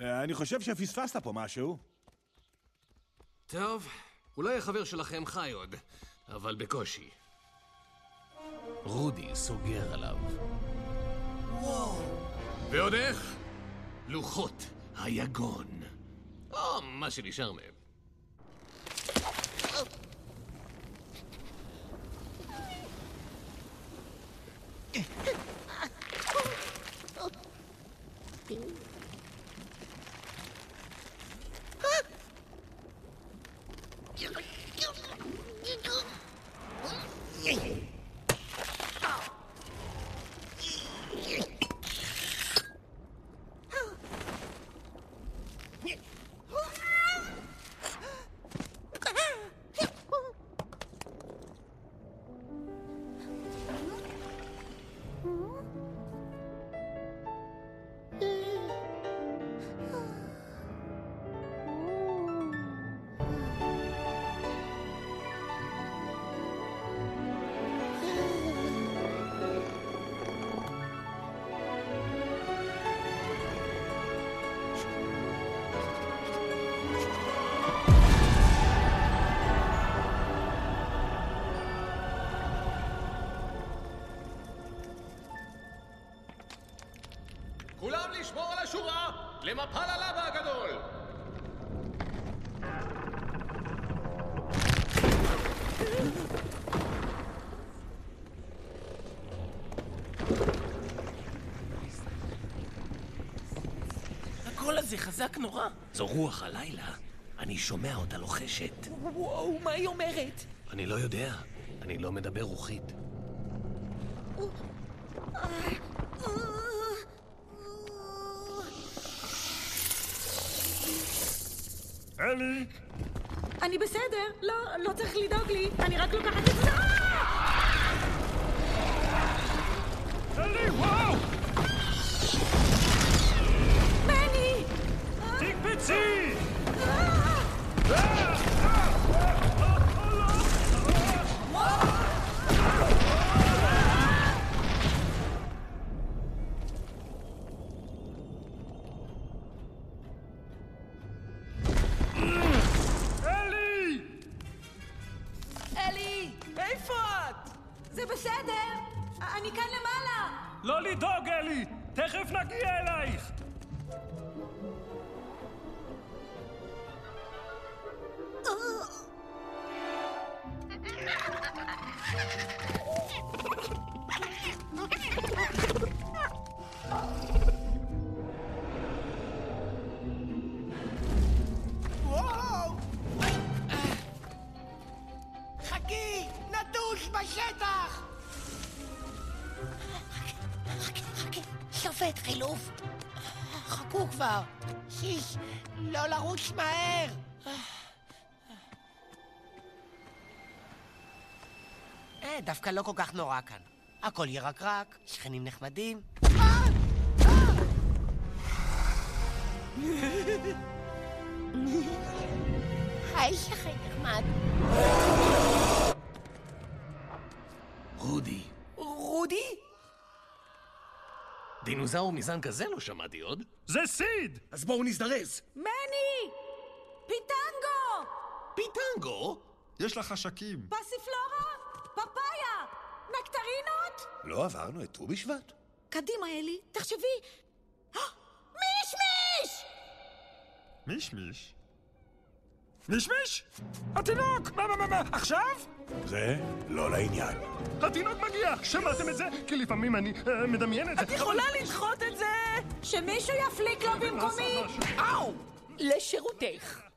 אה, אני חושב שפספסת פה משהו. טוב, אולי החבר שלכם חי עוד, אבל בקושי. רודי סוגר עליו. וואו. ועוד איך? לוחות היגון. או מה שנשאר מהם. כולם חזק נורא. זו רוח הלילה. אני שומע אותה לוחשת. וואו, מה היא אומרת? אני לא יודע. אני לא מדבר רוחית. לרוץ מהר. אה, דווקא לא כל כך נורא כאן. הכל ירקרק, שכנים נחמדים. היי, שכן נחמד. רודי. רודי? דינוזאור מזן כזה לא שמעתי עוד. זה סיד! אז בואו נזדרז. מני! פיטנגו? יש לך חשקים. פסיפלורה? פפאיה! נקטרינה לא עברנו את ט"ו בשבט? קדימה, אלי, תחשבי. מישמיש! מישמיש? מישמיש? התינוק! מה, מה, מה, מה, עכשיו? זה לא לעניין. התינוק מגיע! שמעתם את זה? כי לפעמים אני אה, מדמיין את זה. את יכולה לדחות את זה? שמישהו יפליק לו במקומי? אאו! לשירותך.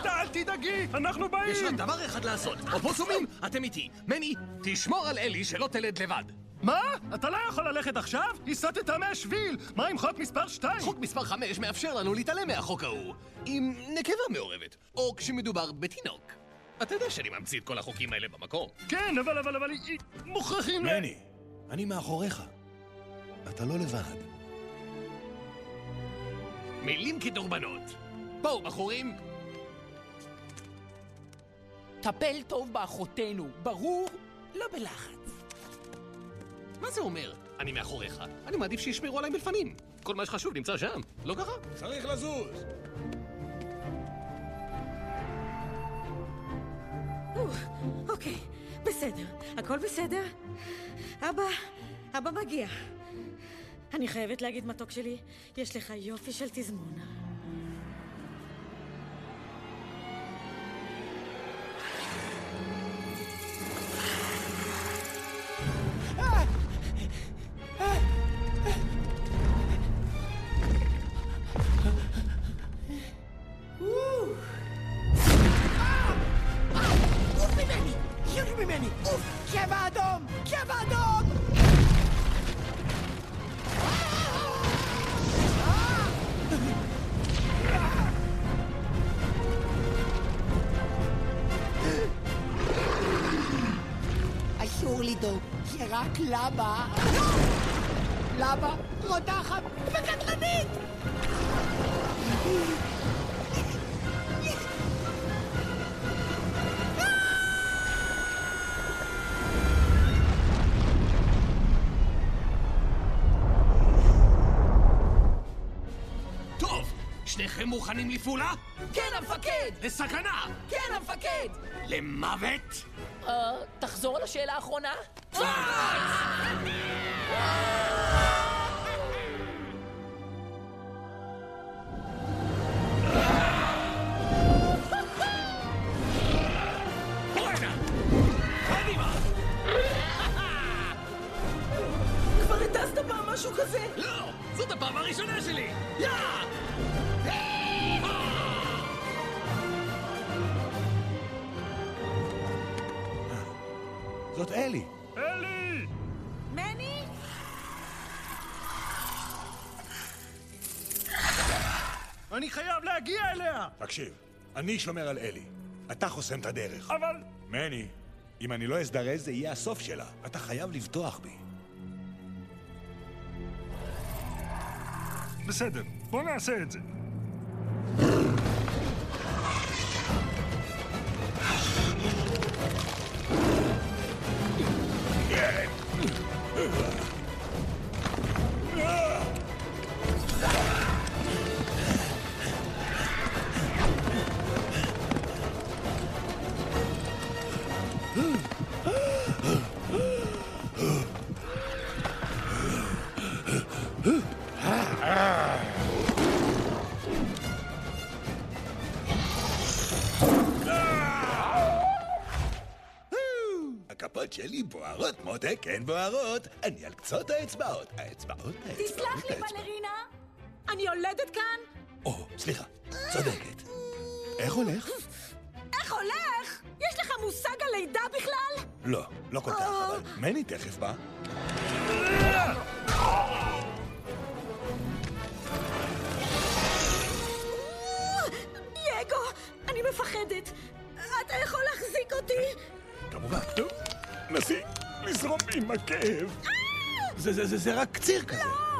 אתה אל תדאגי, אנחנו באים! יש רק דבר אחד לעשות. אופוסומים, אתם איתי. מני, תשמור על אלי שלא תלד לבד. מה? אתה לא יכול ללכת עכשיו? הסטת מהשביל! מה עם חוק מספר 2? חוק מספר 5 מאפשר לנו להתעלם מהחוק ההוא. עם נקבה מעורבת, או כשמדובר בתינוק. אתה יודע שאני ממציא את כל החוקים האלה במקור. כן, אבל, אבל, אבל, מוכרחים... מני, אני מאחוריך. אתה לא לבד. מילים כדורבנות. בואו, בחורים. טפל טוב באחותינו, ברור? לא בלחץ. מה זה אומר? אני מאחוריך. אני מעדיף שישמרו עליי מלפנים. כל מה שחשוב נמצא שם, לא ככה? צריך לזוז. אוקיי, בסדר. הכל בסדר? אבא, אבא מגיע. אני חייבת להגיד, מתוק שלי, יש לך יופי של תזמון. לבה. לבה רותחת וקטלנית! שניכם מוכנים לפעולה? כן, המפקד! לסכנה! כן, המפקד! למוות? אה, תחזור על השאלה האחרונה. כבר אני שומר על אלי. אתה חוסם את הדרך. אבל... מני, אם אני לא אזדרז, זה יהיה הסוף שלה. אתה חייב לבטוח בי. בסדר, בוא נעשה את זה. כן בוערות. אני על קצות האצבעות. האצבעות, האצבעות, תסלח לי. בלרינה. אני יולדת כאן? או, סליחה, צודקת. איך הולך? איך הולך? יש לך מושג על לידה בכלל? לא, לא כל כך, אבל מני תכף בא. הכאב. זה, זה, זה, זה רק קציר כזה. לא!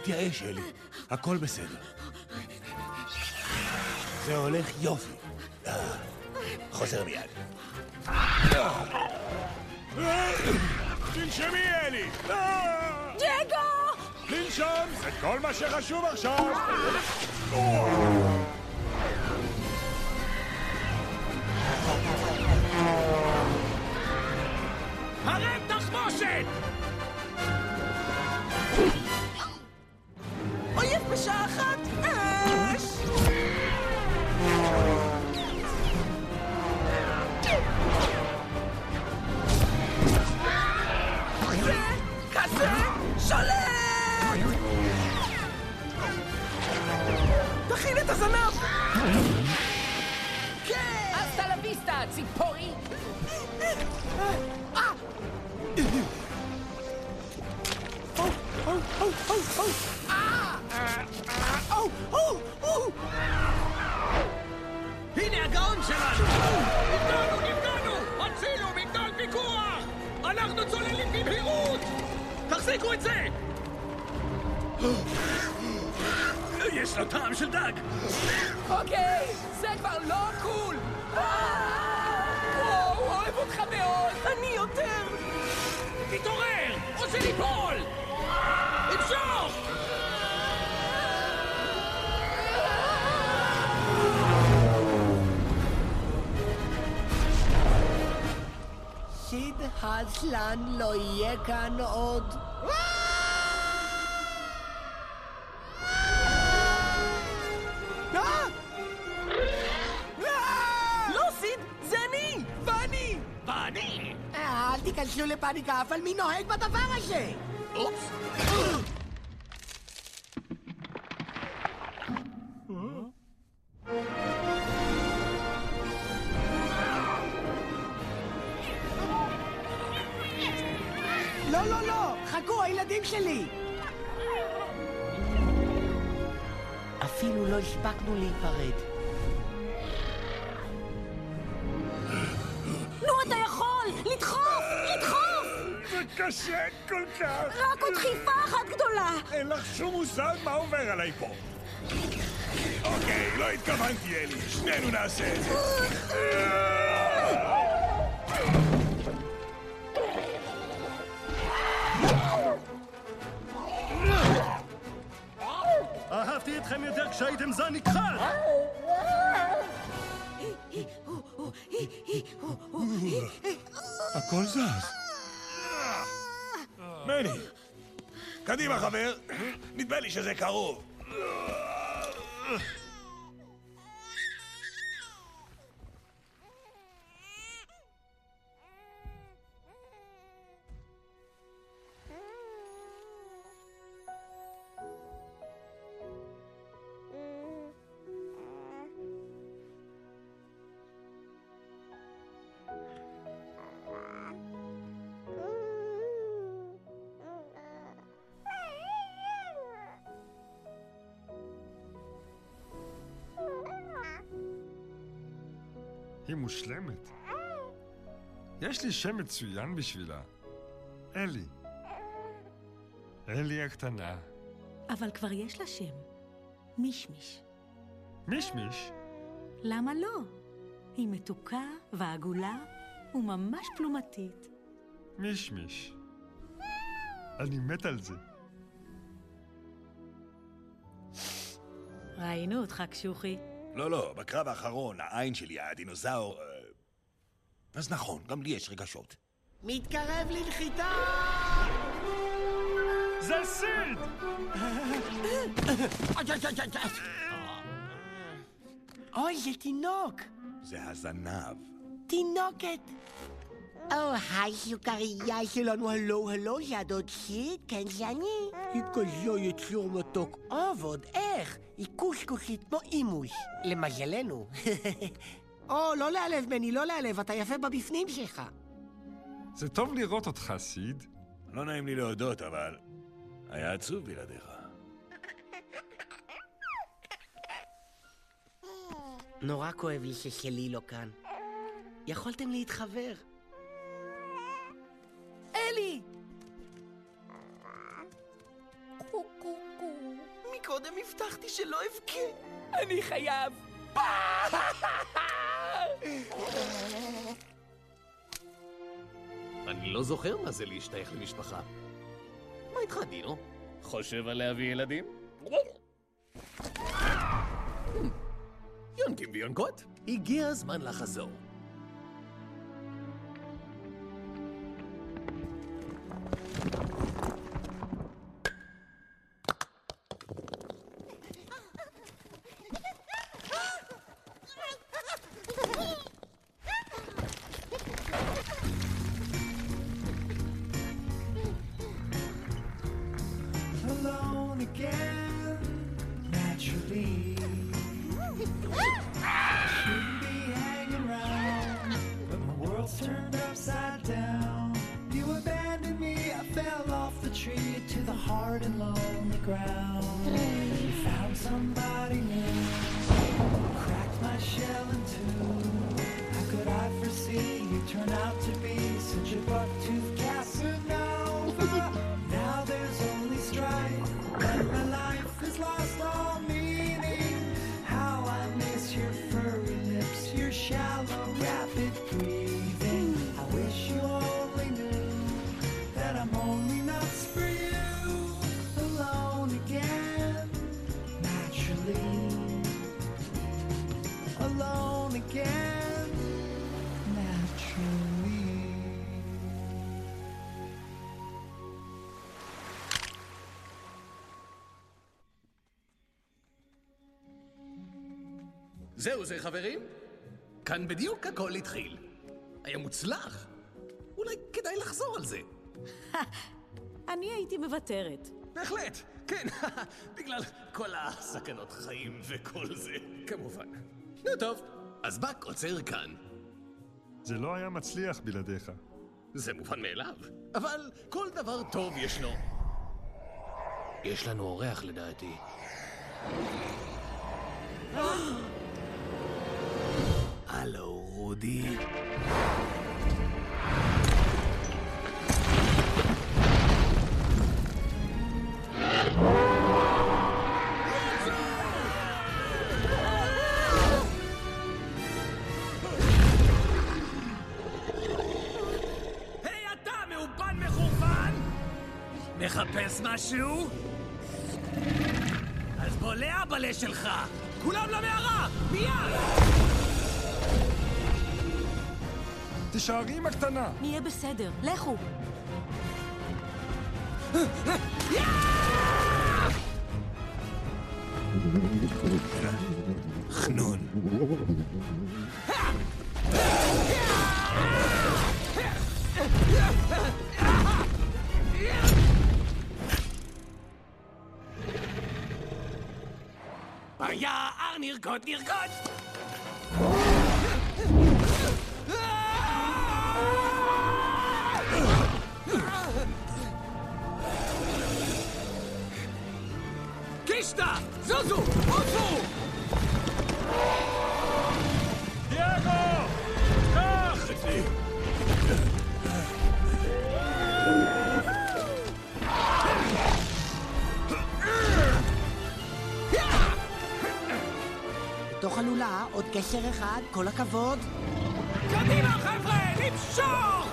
להתייאש, אלי. הכל בסדר. זה הולך יופי. אה, חוזר מיד. תנשמי, אלי! דייגו! לנשום, זה כל מה שחשוב עכשיו! אוקיי, זה כבר לא קול! וואו, אוהב אותך מאוד! אני יותר! תתעורר! רוצה ליפול! המשוך! סיד הזלן לא יהיה כאן עוד. תיכנסו לפאניקה, אבל מי נוהג בדבר הזה? אופס! לא, לא, לא! חכו, הילדים שלי! אפילו לא הספקנו להיפרד. קשה כל כך! רק עוד דחיפה אחת גדולה! אין לך שום מושג מה עובר עליי פה. אוקיי, לא התכוונתי, אלי. שנינו נעשה את זה. אהבתי אתכם יותר כשהייתם זן נכחד! הכל זז. מני, קדימה, חבר. נדמה לי שזה קרוב. יש לי שם מצוין בשבילה. אלי. אלי הקטנה. אבל כבר יש לה שם. מישמיש. מישמיש? למה לא? היא מתוקה ועגולה וממש פלומתית. מישמיש. אני מת על זה. ראינו אותך, קשוחי. לא, לא, בקרב האחרון, העין שלי, הדינוזאור, אה, אז נכון, גם לי יש רגשות. מתקרב לנחיתה! זה סיד! אוי, זה תינוק! זה הזנב. תינוקת! או, היי סוכריה שלנו, הלו, הלו, זה הדוד סיד? כן, זה אני. היא כזו יצור מתוק. או, ועוד איך! היא קושקושית כמו אימוש. למזלנו. [laughs] או, לא להיעלב, בני, לא להיעלב, אתה יפה בבפנים שלך. זה טוב לראות אותך, סיד. לא נעים לי להודות, אבל היה עצוב בלעדיך. נורא כואב לי ששלי לא כאן. יכולתם להתחבר. אלי! מקודם הבטחתי שלא אבכה. אני חייב! [laughs] אני לא זוכר מה זה להשתייך למשפחה. מה איתך, דינו? חושב על להביא ילדים? יונקים ויונקות, הגיע הזמן לחזור. זהו זה, חברים. כאן בדיוק הכל התחיל. היה מוצלח. אולי כדאי לחזור על זה. אני הייתי מוותרת. בהחלט, כן, בגלל כל הסכנות חיים וכל זה, כמובן. נו טוב, אז באק עוצר כאן. זה לא היה מצליח בלעדיך. זה מובן מאליו, אבל כל דבר טוב ישנו. יש לנו אורח לדעתי. הלו, רודי. מחפש משהו? אז בוא לאבאלה שלך! כולם למערה! מיד! תישארי עם הקטנה. נהיה בסדר, לכו. חנון. ביער נרקוד נרקוד! כל הכבוד. קדימה חבר'ה! למשוך!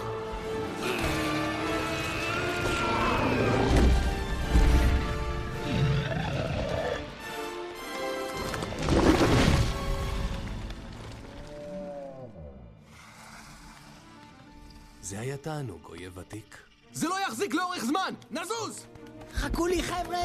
זה היה תענוג, אויב ותיק. זה לא יחזיק לאורך זמן! נזוז! חכו לי, חבר'ה!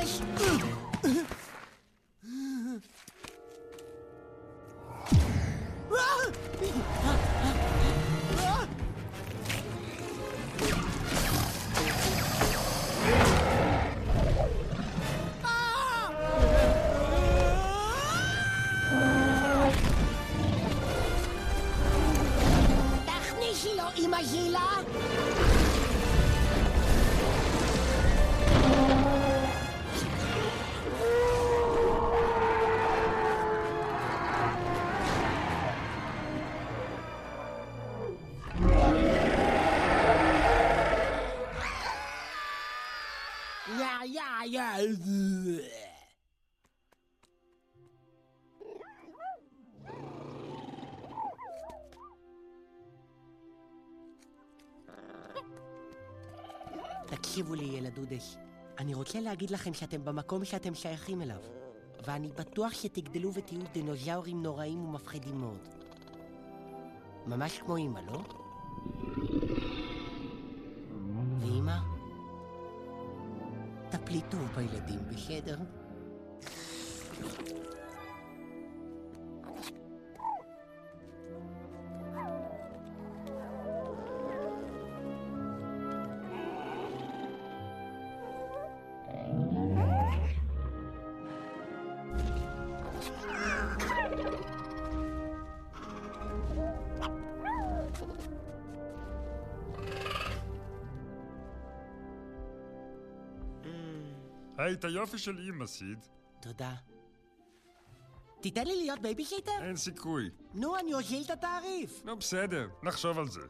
תקשיבו לי, ילדודש. אני רוצה להגיד לכם שאתם במקום שאתם שייכים אליו. ואני בטוח שתגדלו ותהיו דינוזאורים נוראים ומפחידים מאוד. ממש כמו אמא, לא? ואמא? טפלי טוב בילדים, בסדר? היית יופי של אימא, סיד. תודה. תיתן לי להיות בייביסיטר? אין סיכוי. נו, אני אוזיל את התעריף. נו, בסדר, נחשוב על זה.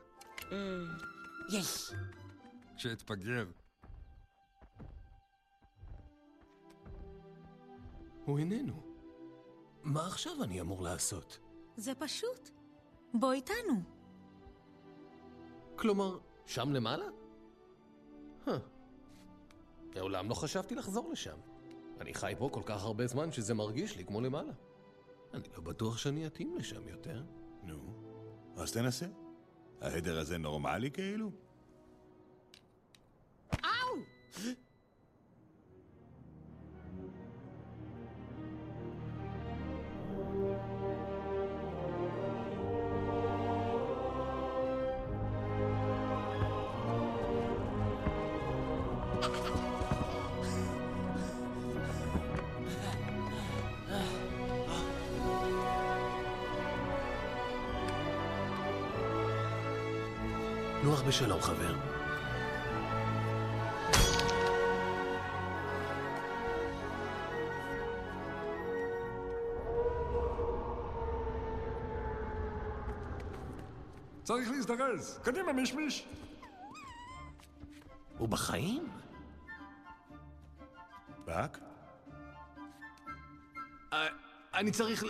יש. כשאתבגר. הוא איננו. מה עכשיו אני אמור לעשות? זה פשוט. בוא איתנו. כלומר, שם למעלה? Huh. מעולם לא חשבתי לחזור לשם. אני חי פה כל כך הרבה זמן שזה מרגיש לי כמו למעלה. אני לא בטוח שאני אתאים לשם יותר. נו, אז תנסה. העדר הזה נורמלי כאילו? אאו! בשלום, חבר. צריך להזדרז. קדימה, מישמיש. הוא בחיים? באק? אה, אני צריך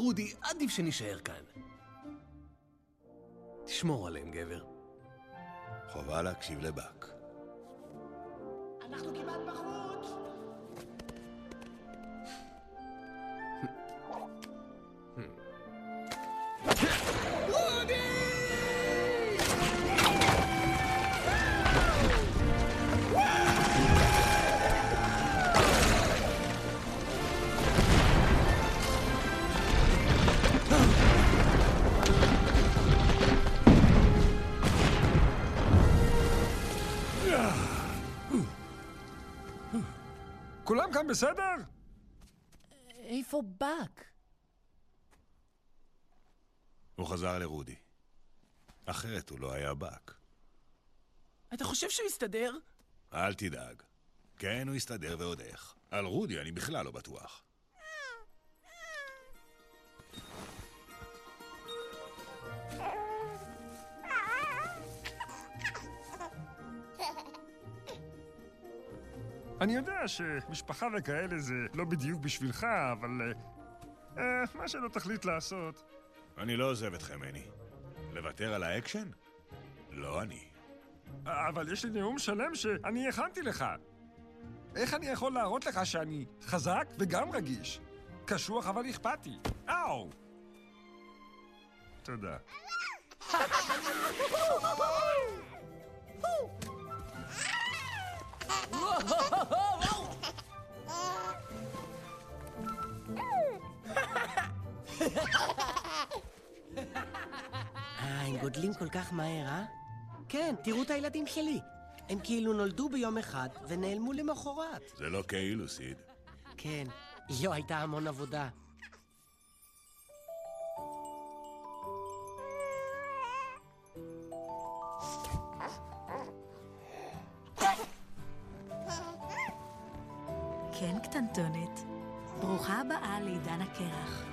ורודי, עדיף שנישאר כאן. תשמור עליהם, גבר. חובה להקשיב לבאק. אנחנו כמעט בחוץ! כולם כאן בסדר? איפה באק? הוא חזר לרודי. אחרת הוא לא היה באק. אתה חושב שהוא יסתדר? אל תדאג. כן, הוא יסתדר ועוד איך. על רודי אני בכלל לא בטוח. אני יודע שמשפחה וכאלה זה לא בדיוק בשבילך, אבל... אה, אה מה שלא תחליט לעשות. אני לא עוזב אתכם, honey. לוותר על האקשן? לא אני. אבל יש לי נאום שלם שאני הכנתי לך. איך אני יכול להראות לך שאני חזק וגם רגיש? קשוח אבל אכפתי. אאו! תודה. [laughs] אה, הם גודלים כל כך מהר, אה? כן, תראו את הילדים שלי. הם כאילו נולדו ביום אחד ונעלמו למחרת. זה לא כאילו, סיד. כן, זו הייתה המון עבודה. כן קטנטונת. ברוכה הבאה לעידן הקרח.